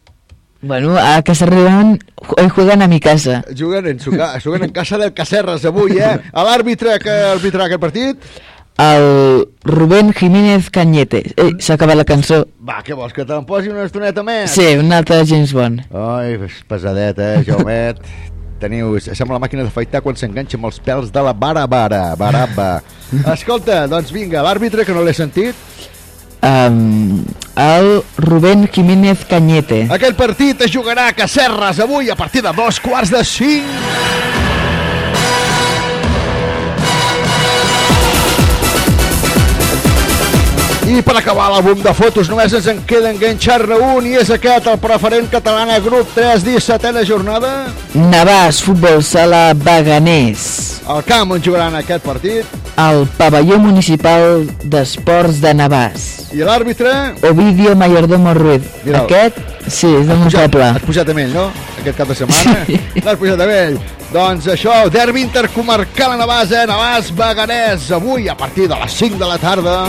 Bueno, a Cacerres hoy juegan a mi casa. Juguen en, su ca juguen en casa del Cacerres avui, eh? A l'àrbitre que arbitrarà aquest partit? El Rubén Jiménez Cañete. Ei, s'ha acabat la cançó. Va, què vols, que te'n posi una estoneta més? Sí, un altre James Bond. Ai, pesadet, eh, Jaumet. Teniu, sembla la màquina d'afaitar quan s'enganxa amb els pèls de la bara-bara, baraba. *laughs* Escolta, doncs vinga, l'àrbitre, que no l'he sentit. Um, el Rubén Jiménez Cañete. Aquell partit es jugarà a Cacerres avui a partir de dos quarts de cinc. I per acabar l'àlbum de fotos només ens en queda enganxar-ne un i és aquest, el preferent catalana grup 3, 17a jornada. Navàs, futbol sala Baganés. El camp on jugaran aquest partit. El pavelló municipal d'esports de Navàs. I l'àrbitre? Ovidio Mayordomo Ruiz. Mira'l. Aquest, sí, és del meu poble. Has pujat amb ell, no? Aquest cap de setmana? Sí. L'has pujat amb ell. Doncs això, derbi intercomarcal a Navàs, eh? Navàs Baganès, avui a partir de les 5 de la tarda.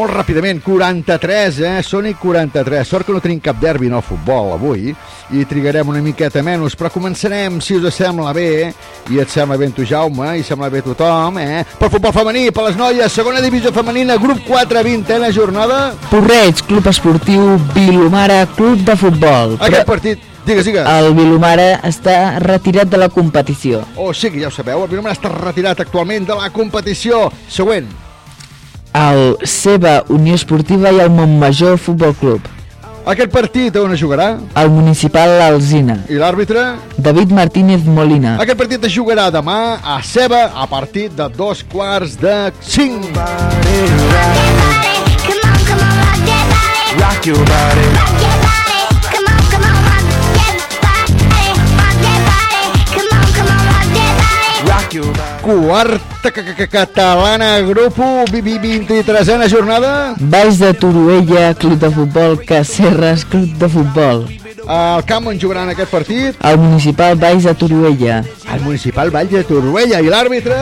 Molt ràpidament, 43, eh? Sonic 43. Sort que no tenim cap derbi en el futbol avui i trigarem una miqueta menys, però començarem, si us sembla bé, eh? i et sembla bé tu, Jaume, i sembla bé tothom, eh? Pel futbol femení, per les noies, segona divisió femenina, grup 4, 20a jornada. Porreig, Club Esportiu Vilomara, Club de Futbol. Aquest partit, digues, digues. El Vilomara està retirat de la competició. O sigui, ja ho sabeu, el Vilomara està retirat actualment de la competició. Següent. El Seva Unió Esportiva i el Montmajor Futbol Club. Aquest partit on es jugarà? El Municipal Alzina. I l'àrbitre? David Martínez Molina. Aquest partit es jugarà demà a Ceba a partir de dos quarts de cinc. Rock your body. Quarta ca- ca- catalana, grup 1, 23a jornada. Baix de Toruella, Club de Futbol, Cacerres, Club de Futbol. El camp on jugaran aquest partit? El Municipal Baix de Toruella. El Municipal Vall de Toruella. I l'àrbitre?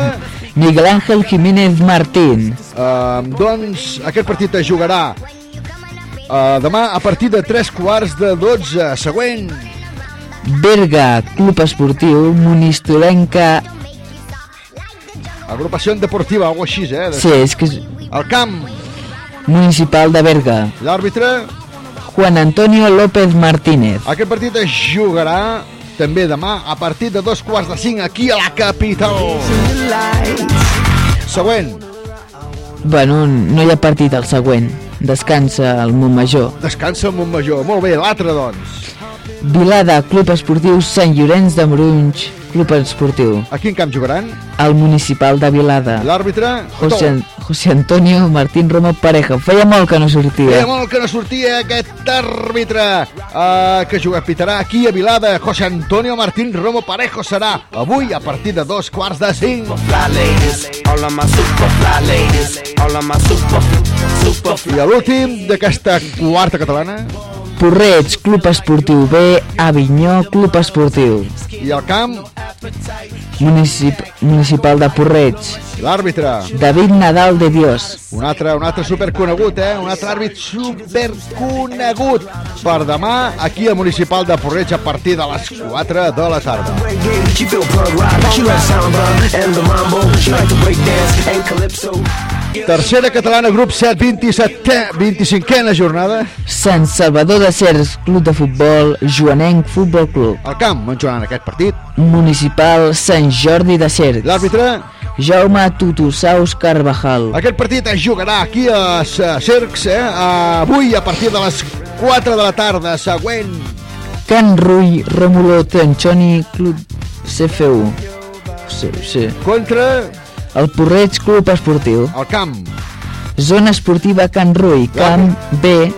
Miguel Ángel Jiménez Martín. Uh, doncs aquest partit es jugarà uh, demà a partir de 3 quarts de 12. Següent. Berga, Club Esportiu, Monistolenca... Agrupació deportiva, algo així, eh? Sí, és que El camp. Municipal de Berga. L'àrbitre? Juan Antonio López Martínez. Aquest partit es jugarà també demà a partir de dos quarts de cinc aquí a la capital. Següent. Bueno, no hi ha partit al següent. Descansa el Montmajor. Descansa el Montmajor. Molt bé, l'altre, doncs. Vilada, Club Esportiu Sant Llorenç de Morunys, Club Esportiu. A quin camp jugaran? El Municipal de Vilada. L'àrbitre? José, José Antonio Martín Roma Pareja. Feia molt que no sortia. Feia molt que no sortia aquest àrbitre uh, que juga, pitarà aquí a Vilada. José Antonio Martín Romo Parejo serà avui a partir de dos quarts de cinc. I a l'últim d'aquesta quarta catalana Porreig, Club Esportiu B, Avinyó, Club Esportiu. i el camp Municip, Municipal de Porreig. l'àrbitre. David Nadal de Dios. Un altre, un altre superconegut, eh? Un altre àrbit superconegut per demà aquí al Municipal de Porreig a partir de les 4 de la tarda. She feel punk rock, she like samba and the mambo. She like to break dance and calypso. Tercera catalana, grup 7, 27, 25a jornada. Sant Salvador de Cers, Club de Futbol, Joanenc Futbol Club. Al camp, on jugant aquest partit. Municipal Sant Jordi de Cercs. L'àrbitre? Jaume Tutusaus Carvajal. Aquest partit es jugarà aquí a Cercs, eh? avui a partir de les 4 de la tarda, següent. Can Rull, Romulo Tranchoni, Club CFU. Sí, sí. Contra? El Porreig Club Esportiu. El camp. Zona esportiva Can Rull, camp B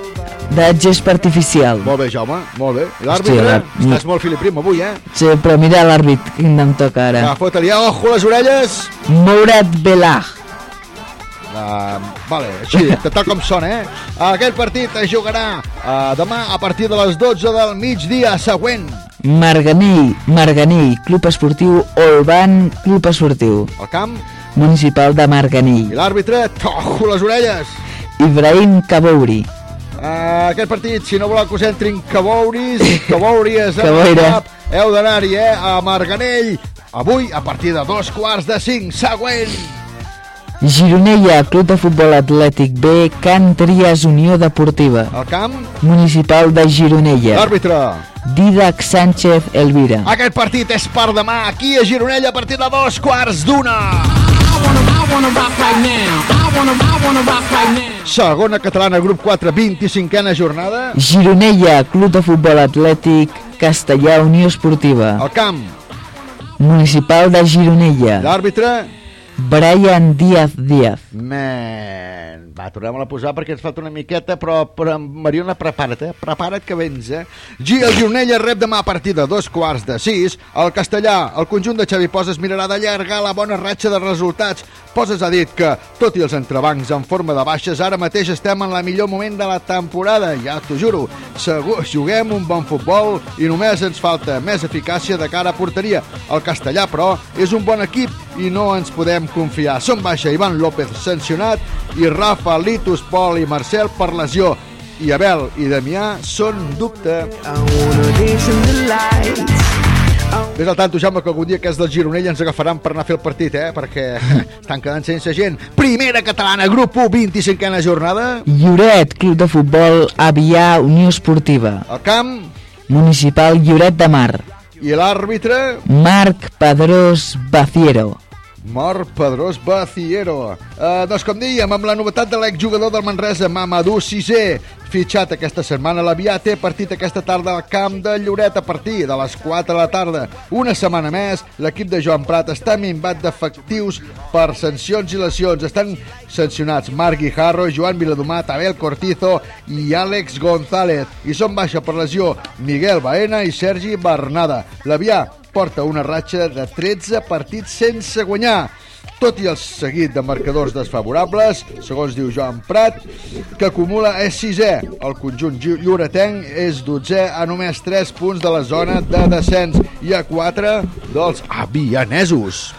de gespa artificial. Molt bé, Jaume, molt bé. L'àrbitre, estàs molt filiprim avui, eh? Sí, però mira l'àrbit que em toca ara. Va, fota-li ojo les orelles. Mourad Belah. Uh, vale, així, *laughs* tal com sona, eh? Aquest partit es jugarà uh, demà a partir de les 12 del migdia següent. Marganell, Marganell, Club Esportiu Olban, Club Esportiu. El camp? Municipal de Marganell. I l'àrbitre, tojo les orelles. Ibrahim Kabouri. Uh, aquest partit, si no voleu que us entrin cabouris, cabouries cap, heu d'anar-hi, eh, a Marganell, avui a partir de dos quarts de cinc, següent. Gironella, Club de Futbol Atlètic B, Can Trias Unió Deportiva. El camp? Municipal de Gironella. L'àrbitre. Didac Sánchez Elvira. Aquest partit és per demà, aquí a Gironella, a partir de dos quarts d'una. Segona catalana, grup 4, 25a jornada. Gironella, Club de Futbol Atlètic Castellà Unió Esportiva. El camp. Municipal de Gironella. L'àrbitre. Brian Díaz Díaz. Man, va, tornem a posar perquè ens falta una miqueta, però, però Mariona, prepara't, eh? Prepara't que vens, eh? G, el Gironella rep demà a partir de dos quarts de sis. El castellà, el conjunt de Xavi Poses mirarà d'allargar la bona ratxa de resultats. Poses ha dit que, tot i els entrebancs en forma de baixes, ara mateix estem en la millor moment de la temporada, ja t'ho juro. Segur, juguem un bon futbol i només ens falta més eficàcia de cara a porteria. El castellà, però, és un bon equip i no ens podem confiar. Són baixa Ivan López sancionat i Rafa, Litus, Pol i Marcel per lesió. I Abel i Damià són dubte. Ves al tanto, Jaume, que algun dia que és del Gironella ens agafaran per anar a fer el partit, eh? Perquè *laughs* estan quedant sense gent. Primera catalana, grup 1, 25a jornada. Lloret, Club de Futbol Avià Unió Esportiva. El camp. Municipal Lloret de Mar. I l'àrbitre? Marc Pedrós Baciero. Mor Pedrós Baciero. Uh, doncs com dèiem, amb la novetat de l'exjugador del Manresa, Mamadou Sisé, fitxat aquesta setmana, l'Avià té partit aquesta tarda al camp de Lloret a partir de les 4 de la tarda. Una setmana més, l'equip de Joan Prat està minvat d'efectius per sancions i lesions. Estan sancionats Marc Guijarro, Joan Viladomat, Abel Cortizo i Àlex González. I són baixa per lesió Miguel Baena i Sergi Bernada. L'Avià porta una ratxa de 13 partits sense guanyar tot i el seguit de marcadors desfavorables, segons diu Joan Prat, que acumula és sisè. El conjunt lloretenc és dotzè a només 3 punts de la zona de descens i a 4 dels avianesos.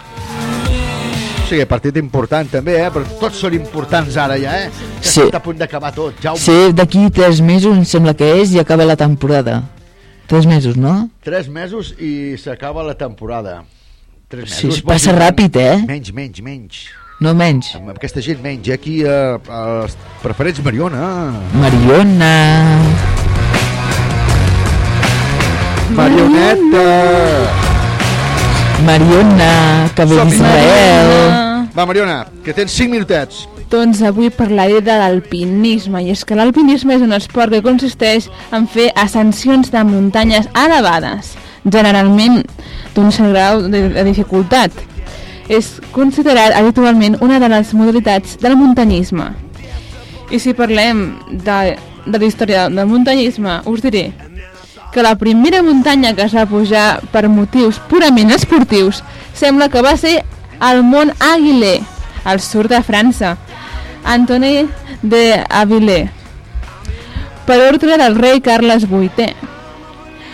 O sigui, partit important també, eh? Però tots són importants ara ja, eh? Que Sí. està a punt d'acabar tot, Jaume. Sí, d'aquí tres mesos em sembla que és i acaba la temporada. Tres mesos, no? Tres mesos i s'acaba la temporada. Tres Sí, mesos. es passa dir? ràpid, eh? Menys, menys, menys. No menys. Amb aquesta gent menys. Aquí, eh, els preferents Mariona. Mariona. Marioneta. Mariona, que ve d'Israel. Va, Mariona, que tens 5 minutets. Doncs avui parlaré de l'alpinisme, i és que l'alpinisme és un esport que consisteix en fer ascensions de muntanyes elevades, generalment d'un cert grau de, de dificultat. És considerat habitualment una de les modalitats del muntanyisme. I si parlem de, de la història del muntanyisme, us diré que la primera muntanya que es va pujar per motius purament esportius sembla que va ser el Mont Aguilé, al sud de França. Antoine de Avilé, per ordre del rei Carles VIII.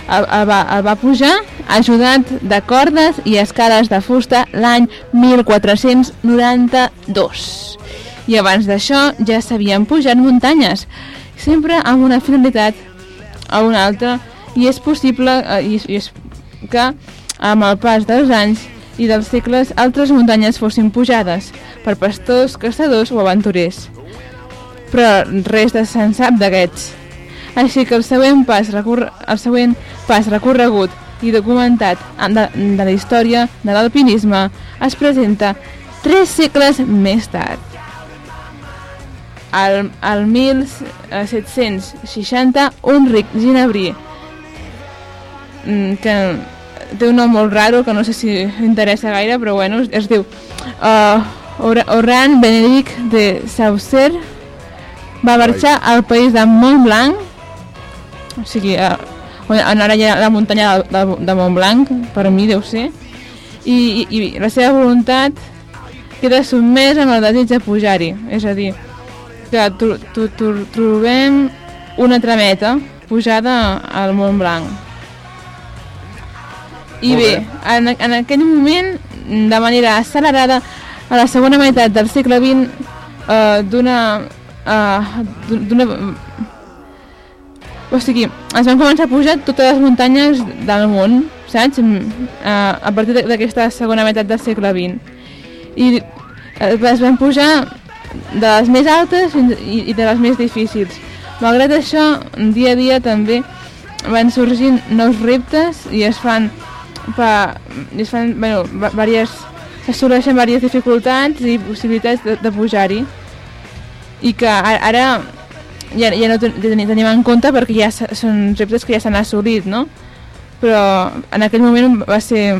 El, el, va, el va pujar ajudat de cordes i escales de fusta l'any 1492. I abans d'això ja s'havien pujat muntanyes, sempre amb una finalitat a una altra, i és possible, eh, i, i és que amb el pas dels anys i dels segles altres muntanyes fossin pujades per pastors, caçadors o aventurers. Però res de se'n sap d'aquests. Així que el següent pas, recor el següent pas recorregut i documentat de, de la història de l'alpinisme es presenta tres segles més tard. Al, al 1760, un ric ginebrí que té un nom molt raro que no sé si interessa gaire, però bueno, es, diu uh, Oran Benedict de Saucer va marxar al país de Montblanc o sigui, uh, on ara hi ha la muntanya de, de, de Montblanc, per mi deu ser, i, i, i la seva voluntat queda sotmesa amb el desig de pujar-hi, és a dir, que tro, tro, tro, trobem una trameta pujada al Mont Blanc. I Molt bé, bé. en, en aquell moment, de manera accelerada, a la segona meitat del segle XX, eh, d'una... Eh, d'una o sigui, es van començar a pujar totes les muntanyes del món, saps? Mm, eh, a partir d'aquesta segona meitat del segle XX. I eh, es van pujar de les més altes i de les més difícils. Malgrat això, dia a dia també van sorgint nous reptes i es fan, i es fan bueno, vàries, s'assoleixen diverses dificultats i possibilitats de, de pujar-hi i que ara, ara ja, ja no ten- ten- tenim en compte perquè ja són reptes que ja s'han assolit, no? Però en aquell moment va ser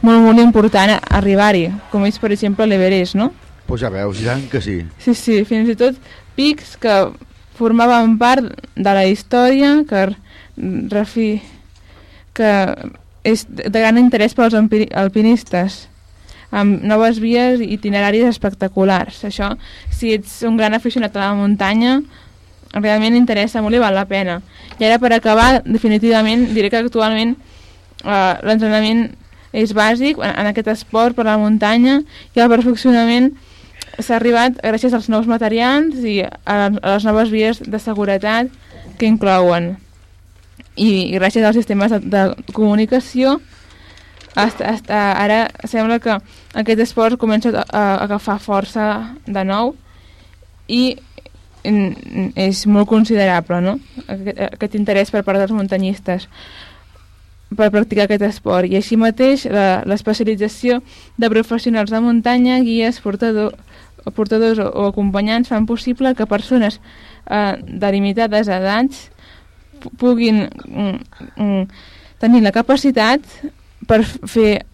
molt, molt important arribar-hi, com és, per exemple, l'Everest, no? Pues ja veus, ja que sí. Sí, sí, fins i tot pics que formaven part de la història, que, refi, que és de gran interès pels alpi- alpinistes, amb noves vies i itineraris espectaculars. Això, si ets un gran aficionat a la muntanya, realment interessa molt i val la pena. I ara per acabar, definitivament, diré que actualment eh, l'entrenament és bàsic en, en aquest esport per la muntanya i el perfeccionament s'ha arribat gràcies als nous materials i a, a les noves vies de seguretat que inclouen. I, gràcies als sistemes de, de comunicació hasta, hasta ara sembla que aquest esport comença a, a agafar força de nou i mm, és molt considerable no? aquest, aquest interès per part dels muntanyistes per practicar aquest esport i així mateix l'especialització de professionals de muntanya, guies, portador, portadors o, o acompanyants fan possible que persones eh, de limitades edats pu- puguin mm, mm, tenir la capacitat per fer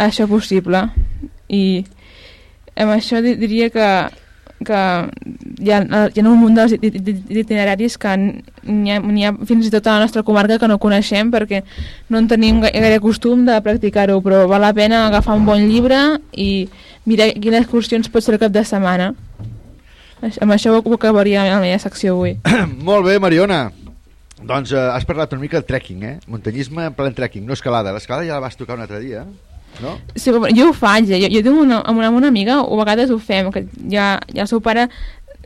això possible i amb això di- diria que que hi ha, hi ha un munt dels itineraris que n'hi ha, ha fins i tot a la nostra comarca que no coneixem perquè no en tenim gai- gaire costum de practicar-ho, però val la pena agafar un bon llibre i mirar quines excursions pot ser el cap de setmana. Amb això ho acabaria la meva secció avui. *coughs* Molt bé, Mariona. Doncs eh, has parlat una mica de trekking, eh? Muntanyisme en plan trekking, no escalada. L'escalada ja la vas tocar un altre dia, no? Sí, però jo ho faig, eh? jo, jo tinc una, amb, una, amb una amiga, o a vegades ho fem, que ja, ja el seu pare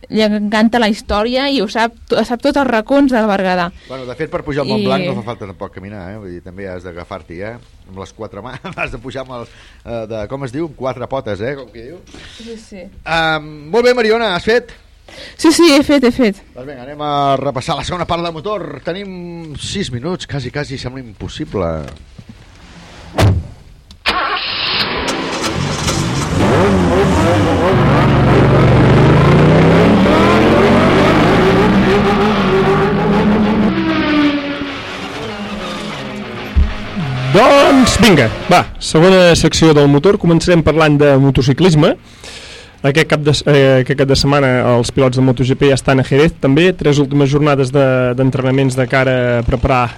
li encanta la història i ho sap, to- sap tots els racons del Berguedà. Bueno, de fet, per pujar al I- Montblanc no fa falta tampoc caminar, eh? Vull dir, també has d'agafar-t'hi, eh? Amb les quatre mans, *laughs* has de pujar amb el, eh, de, com es diu, amb quatre potes, eh? Com que diu. Sí, sí. Um, molt bé, Mariona, has fet? Sí, sí, he fet, he fet. Doncs vinga, anem a repassar la segona part del motor. Tenim 6 minuts, quasi, quasi sembla impossible. Doncs vinga, va, segona secció del motor, començarem parlant de motociclisme. Aquest cap de, eh, aquest cap de setmana els pilots de MotoGP ja estan a Jerez també, tres últimes jornades de- d'entrenaments de, de cara a preparar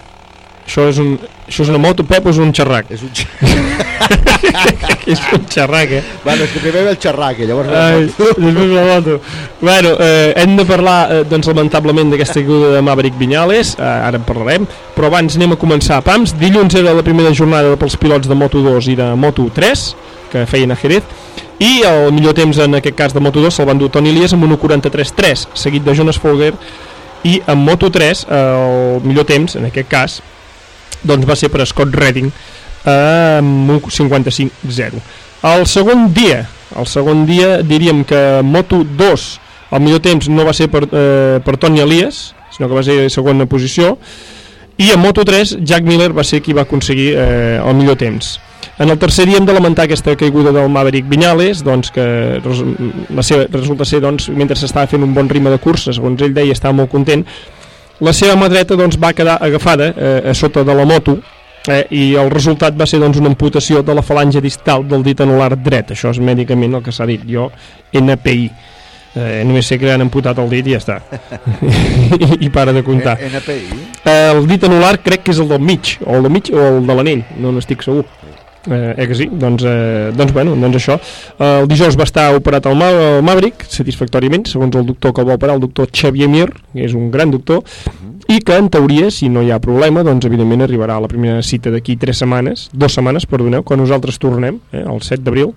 això és, un, això és una moto, Pep, o és un xerrac? És un *laughs* xerrac. és un xerrac, eh? Bueno, és que primer ve el xerrac, i llavors... la Ai, moto. després la moto. Bueno, eh, hem de parlar, eh, doncs, lamentablement, d'aquesta caiguda de Maverick Viñales, eh, ara en parlarem, però abans anem a començar. Pams, dilluns era la primera jornada pels pilots de Moto2 i de Moto3, que feien a Jerez, i el millor temps en aquest cas de Moto2 se'l van dur Toni Elias amb 1.43.3, seguit de Jonas Folger, i en Moto3 eh, el millor temps, en aquest cas, doncs va ser per Scott Redding amb 1.55.0 el segon dia el segon dia diríem que Moto 2 el millor temps no va ser per, eh, per Toni Elias sinó que va ser segona posició i a Moto 3 Jack Miller va ser qui va aconseguir eh, el millor temps en el tercer dia hem de lamentar aquesta caiguda del Maverick Viñales, doncs, que res, la seva, resulta ser, doncs, mentre s'estava fent un bon ritme de cursa, segons ell deia, estava molt content, la seva mà dreta doncs, va quedar agafada eh, a sota de la moto eh, i el resultat va ser doncs, una amputació de la falange distal del dit anular dret. Això és mèdicament el que s'ha dit jo, NPI. Eh, només sé que han amputat el dit i ja està I, *laughs* i para de comptar NPI? eh, el dit anular crec que és el del mig o el del mig o el de l'anell, no n'estic segur Eh, eh que sí? Doncs, eh, doncs, bueno, doncs això. Eh, el dijous va estar operat el, Ma el Maverick, satisfactòriament, segons el doctor que el va operar, el doctor Xavier Mir, que és un gran doctor, i que en teoria, si no hi ha problema, doncs evidentment arribarà a la primera cita d'aquí tres setmanes, dues setmanes, perdoneu, quan nosaltres tornem, eh, el 7 d'abril,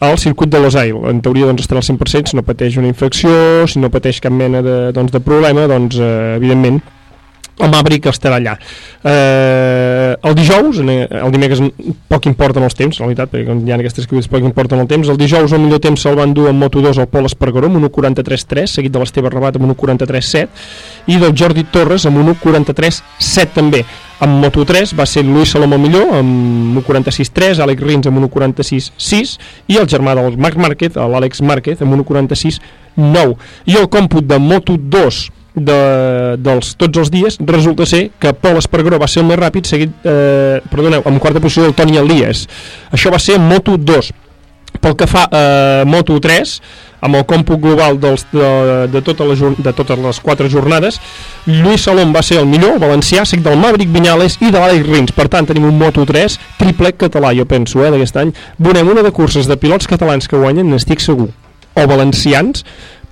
al circuit de Losail. En teoria doncs, estarà al 100%, si no pateix una infecció, si no pateix cap mena de, doncs, de problema, doncs eh, evidentment el Maverick estarà allà. Eh, el dijous en- el dimecres poc importen els temps en realitat, perquè quan hi ha aquestes caigudes poc importen el temps. El dijous el millor temps se'l van dur en Moto2 el Pol Espargaró amb un 1.43.3 seguit de l'Esteve Rabat amb un 1.43.7 i del Jordi Torres amb un 1.43.7 també. Amb Moto3 va ser Lluís Salomó millor amb 1.46.3 Àlex Rins amb 1.46.6 i el germà del Marc Márquez l'Àlex Márquez amb 1.46.9 i el còmput de Moto2 de, dels tots els dies resulta ser que Pol Espargaró va ser el més ràpid seguit, eh, perdoneu, en quarta posició del Toni Elias això va ser Moto 2 pel que fa a eh, Moto 3 amb el còmput global dels, de, de, tota la, de totes les quatre jornades Lluís Salom va ser el millor valencià, seguit del Maverick Viñales i de l'Àlex Rins, per tant tenim un Moto 3 triplet català, jo penso, eh, d'aquest any. Veurem una de curses de pilots catalans que guanyen, n'estic segur. O valencians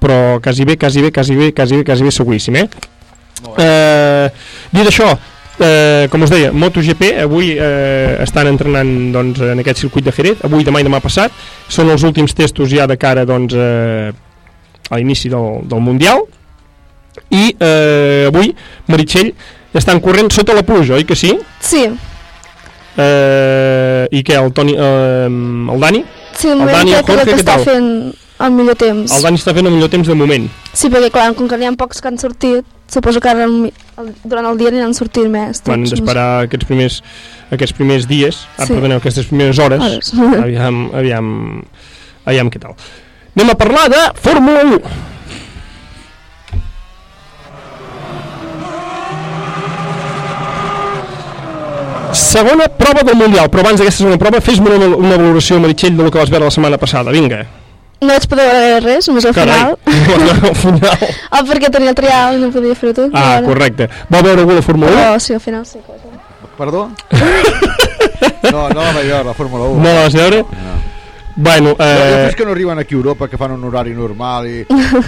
però quasi bé, quasi bé, quasi bé, quasi bé, quasi bé seguríssim, eh? eh dit això, eh, com us deia, MotoGP avui eh, estan entrenant doncs, en aquest circuit de Jerez, avui, demà i demà passat són els últims testos ja de cara doncs, eh, a l'inici del, del Mundial i eh, avui Meritxell estan corrent sota la pluja, oi que sí? Sí, Eh, I què, el Toni, eh, el Dani? sí, el moment Dani el el Jorge, que està tal? fent el millor temps. El Dani està fent el millor temps de moment. Sí, perquè clar, com que n'hi ha pocs que han sortit, suposo que ara el, mi- el, durant el dia n'han sortit més. Bueno, hem tots, no sé. d'esperar aquests primers, aquests primers dies, ah, Sí. perdoneu, aquestes primeres hores, Hores. *laughs* aviam, aviam, aviam què tal. Anem a parlar de Fórmula 1. Segona prova del Mundial, però abans d'aquesta segona prova fes-me una, una valoració, Meritxell, del que vas veure la setmana passada, vinga. No vaig poder veure res, només al final. *laughs* al final. Ah, perquè tenia el trial i no podia fer-ho tot. Ah, Ara. correcte. Va veure algú de Fórmula 1? Però sí, al final sí. Perdó? *laughs* No, no la vaig veure, la Fórmula 1. No la vas veure? No. Bueno, Eh... eh... És que no arriben aquí a Europa, que fan un horari normal i...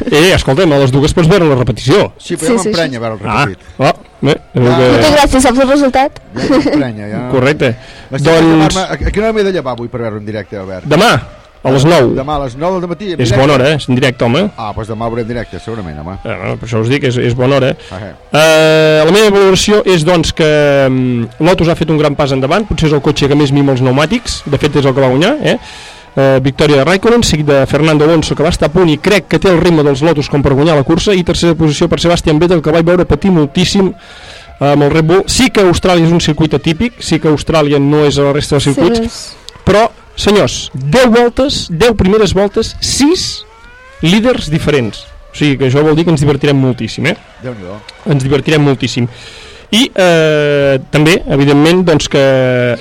Eh, escolta'm, a les dues pots veure la repetició. Sí, però ja m'emprenya veure el repetit. Ah, oh, bé, No té que... gràcia, saps el resultat? Ja m'emprenya, ja... Correcte. Doncs, a, a quina hora m'he de llevar avui per veure en directe, Albert? demà, a les 9. Demà a les 9 del matí. És bona hora, eh? És en directe, home. Ah, doncs demà veurem directe, segurament, home. Eh, no, per això us dic, és, és bona hora. Ah, eh. Eh, la meva valoració és doncs que mm, Lotus ha fet un gran pas endavant, potser és el cotxe que més mima els pneumàtics, de fet és el que va guanyar, eh? Eh, victòria de Raikkonen, seguit de Fernando Alonso que va estar a punt i crec que té el ritme dels Lotus com per guanyar la cursa i tercera posició per Sebastian Vettel que vaig veure patir moltíssim eh, amb el Red Bull sí que Austràlia és un circuit atípic sí que Austràlia no és a la resta dels circuits Sí, però senyors 10 voltes, 10 primeres voltes 6 líders diferents o sigui que això vol dir que ens divertirem moltíssim eh? Déu-n'hi-do. ens divertirem moltíssim i eh, també, evidentment, doncs que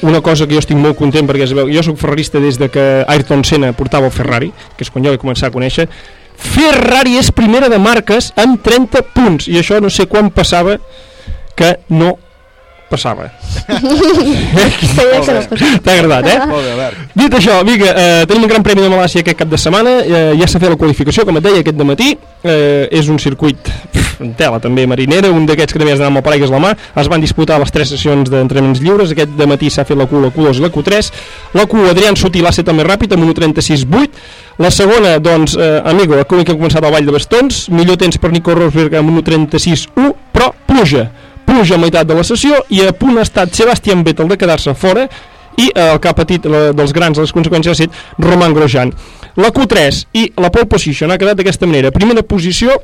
una cosa que jo estic molt content perquè sabeu, jo sóc ferrarista des de que Ayrton Senna portava el Ferrari, que és quan jo vaig començar a conèixer, Ferrari és primera de marques amb 30 punts i això no sé quan passava que no *laughs* passava. T'ha agradat, eh? Molt bé, Albert. Dit això, vinga, eh, tenim un gran premi de Malàcia aquest cap de setmana, eh, ja s'ha fet la qualificació, com et deia, aquest de matí, eh, és un circuit en tela també marinera, un d'aquests que també has d'anar amb el paraigües a la mà, es van disputar les tres sessions d'entrenaments lliures, aquest de matí s'ha fet la Q, la Q2 i la Q3, la Q Adrián Sutil ha estat el més ràpid amb 1.36.8, la segona, doncs, eh, amigo, el que ha començat al Vall de Bastons, millor temps per Nico Rosberg amb 1.36.1, però pluja, pluja a meitat de la sessió i a punt ha estat Sebastián Vettel de quedar-se fora i eh, el que ha patit la, dels grans les conseqüències ha estat Roman Grosjean. La Q3 i la pole position ha quedat d'aquesta manera. Primera posició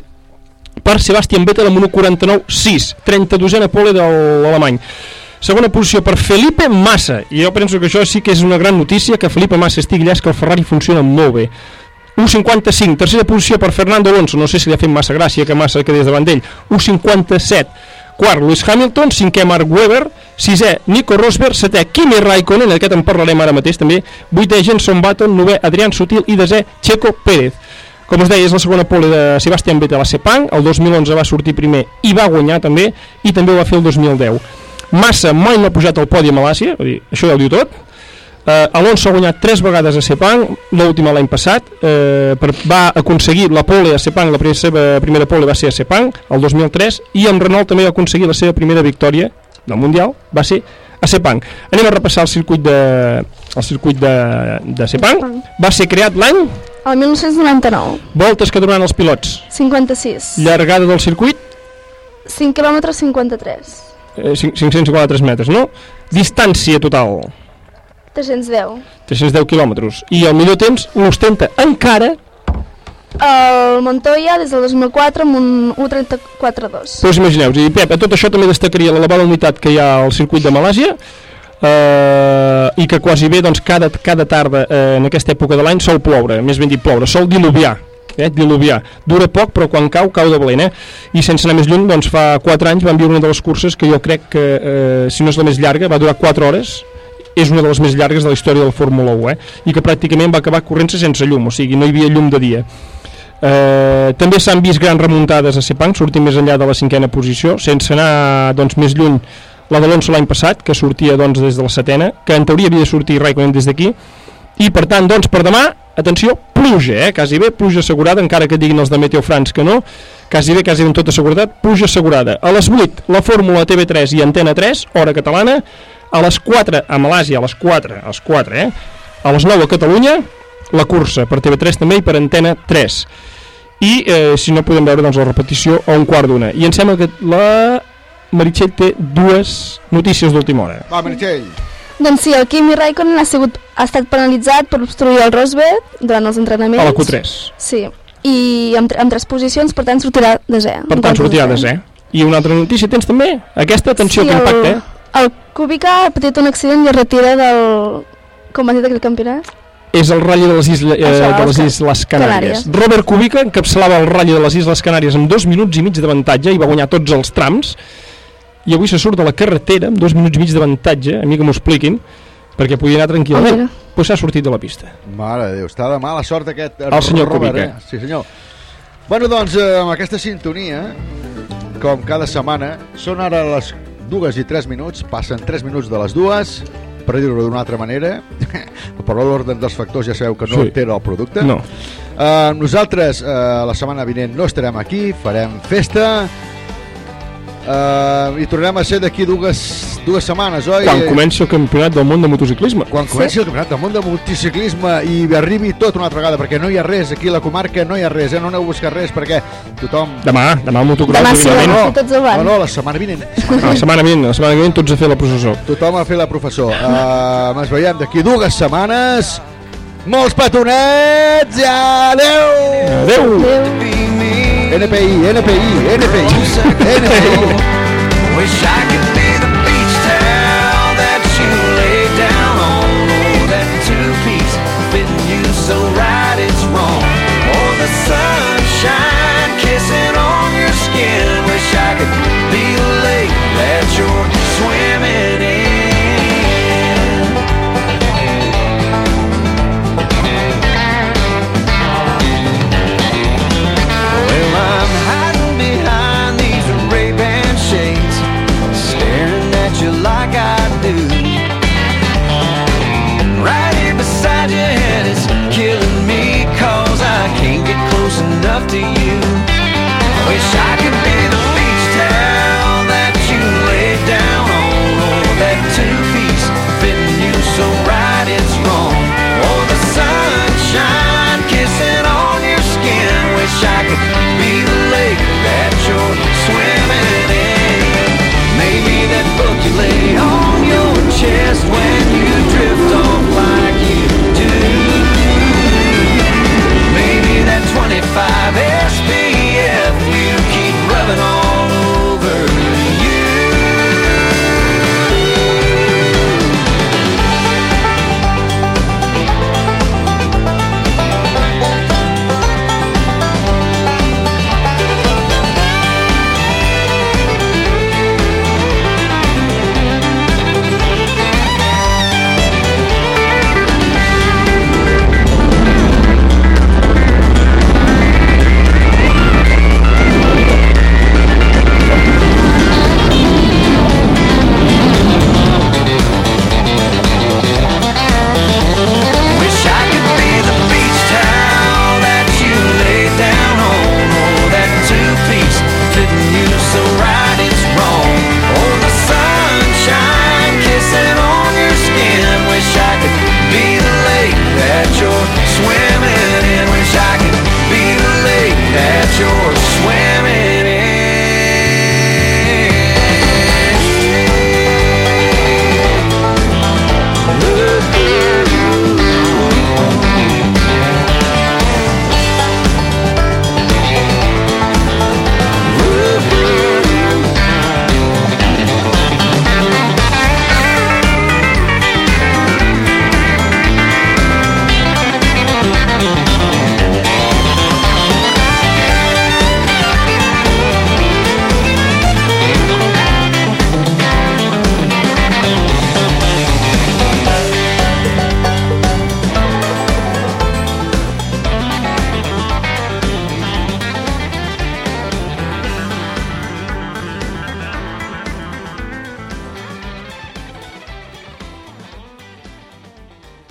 per Sebastian Vettel amb un 1.49.6 32a pole de l'alemany. Segona posició per Felipe Massa. I jo penso que això sí que és una gran notícia que Felipe Massa estigui allà és que el Ferrari funciona molt bé. 1.55, tercera posició per Fernando Alonso, no sé si li ha fet massa gràcia que Massa quedés davant d'ell, 1.57, quart Lewis Hamilton, cinquè Mark Webber, sisè Nico Rosberg, setè Kimi Raikkonen, aquest en parlarem ara mateix també, vuitè Jenson Button, novè Adrián Sutil i desè Checo Pérez. Com us deia, és la segona pole de Sebastián Vettel a Sepang, el 2011 va sortir primer i va guanyar també, i també ho va fer el 2010. Massa mai no ha pujat al podi a dir, això ja ho diu tot, Uh, Alonso ha guanyat tres vegades a Sepang, l'última l'any passat, uh, per, va aconseguir la pole a Sepang, la seva primera pole va ser a Sepang, el 2003, i amb Renault també va aconseguir la seva primera victòria del Mundial, va ser a Sepang. Anem a repassar el circuit de, el circuit de, de Sepang. Va ser creat l'any... El 1999. Voltes que duran els pilots. 56. Llargada del circuit? 5 km 53. Eh, 553 metres, no? Distància total? 310. 310 quilòmetres. I el millor temps l'ostenta encara... El Montoya des del 2004 amb un 1.34.2. Però us imagineu, i Pep, a tot això també destacaria l'elevada humitat que hi ha al circuit de Malàsia eh, i que quasi bé doncs, cada, cada tarda eh, en aquesta època de l'any sol ploure, més ben dit ploure, sol diluviar eh, diluviar. Dura poc, però quan cau, cau de valent, eh? I sense anar més lluny, doncs fa 4 anys vam viure una de les curses que jo crec que, eh, si no és la més llarga, va durar 4 hores, és una de les més llargues de la història del Fórmula 1 eh? i que pràcticament va acabar corrent-se sense llum o sigui, no hi havia llum de dia. Eh, també s'han vist grans remuntades a Sepang sortint més enllà de la cinquena posició sense anar doncs, més lluny la d'Alonso l'any passat, que sortia doncs, des de la setena que en teoria havia de sortir Raikkonen des d'aquí. I per tant, doncs, per demà atenció, pluja, eh? quasi bé pluja assegurada encara que diguin els de Meteo France que no. Quasi bé, quasi amb tota seguretat pluja assegurada. A les 8, la Fórmula TV3 i Antena 3, hora catalana a les 4 a Malàsia, a les 4, a les 4, eh? A les 9 a Catalunya, la cursa per TV3 també i per Antena 3. I eh, si no podem veure doncs, la repetició a un quart d'una. I em sembla que la Meritxell té dues notícies d'última hora. Va, Meritxell. Doncs sí, el Kimi Raikkonen ha, sigut, ha estat penalitzat per obstruir el Rosberg durant els entrenaments. A la Q3. Sí, i amb, amb tres posicions, per tant sortirà de Z. Per tant sortirà de Z. I una altra notícia tens també? Aquesta, atenció, sí, que impacte, el... eh? El Kubica ha patit un accident i es retira del... Com ha dit aquell campionat? És el ratll de les, isla, eh, Això, de les. Isles Canàries. Canàries. Robert Kubica encapçalava el ratll de les Isles Canàries amb dos minuts i mig d'avantatge i va guanyar tots els trams i avui se surt de la carretera amb dos minuts i mig d'avantatge, a mi que m'ho expliquin, perquè podia anar tranquil·lament. Ah, Però s'ha sortit de la pista. Mare de Déu, està de mala sort aquest El senyor Robert, Kubica. eh? Sí, senyor. Bueno, doncs, eh, amb aquesta sintonia, com cada setmana, són ara les dues i tres minuts, passen tres minuts de les dues, per dir-ho d'una altra manera, *laughs* per l'ordre dels factors ja sabeu que no Sí. altera el producte. No. Uh, nosaltres uh, la setmana vinent no estarem aquí, farem festa uh, i tornarem a ser d'aquí dues, dues setmanes, oi? Quan comença el campionat del món de motociclisme. quan comenci el campionat del món de motociclisme i arribi tot una altra vegada, perquè no hi ha res aquí a la comarca, no hi ha res, eh? no aneu a buscar res, perquè tothom... Demà, demà el motocross. Demà sí, si tots. No, no, la setmana vinent. La setmana vinent, la setmana vinent tots a fer la processó. Tothom a fer la professor. Uh, ens veiem d'aquí dues setmanes. Molts petonets i adeu! Adeu! NPI, NPI, NPI, NPI. Wish I could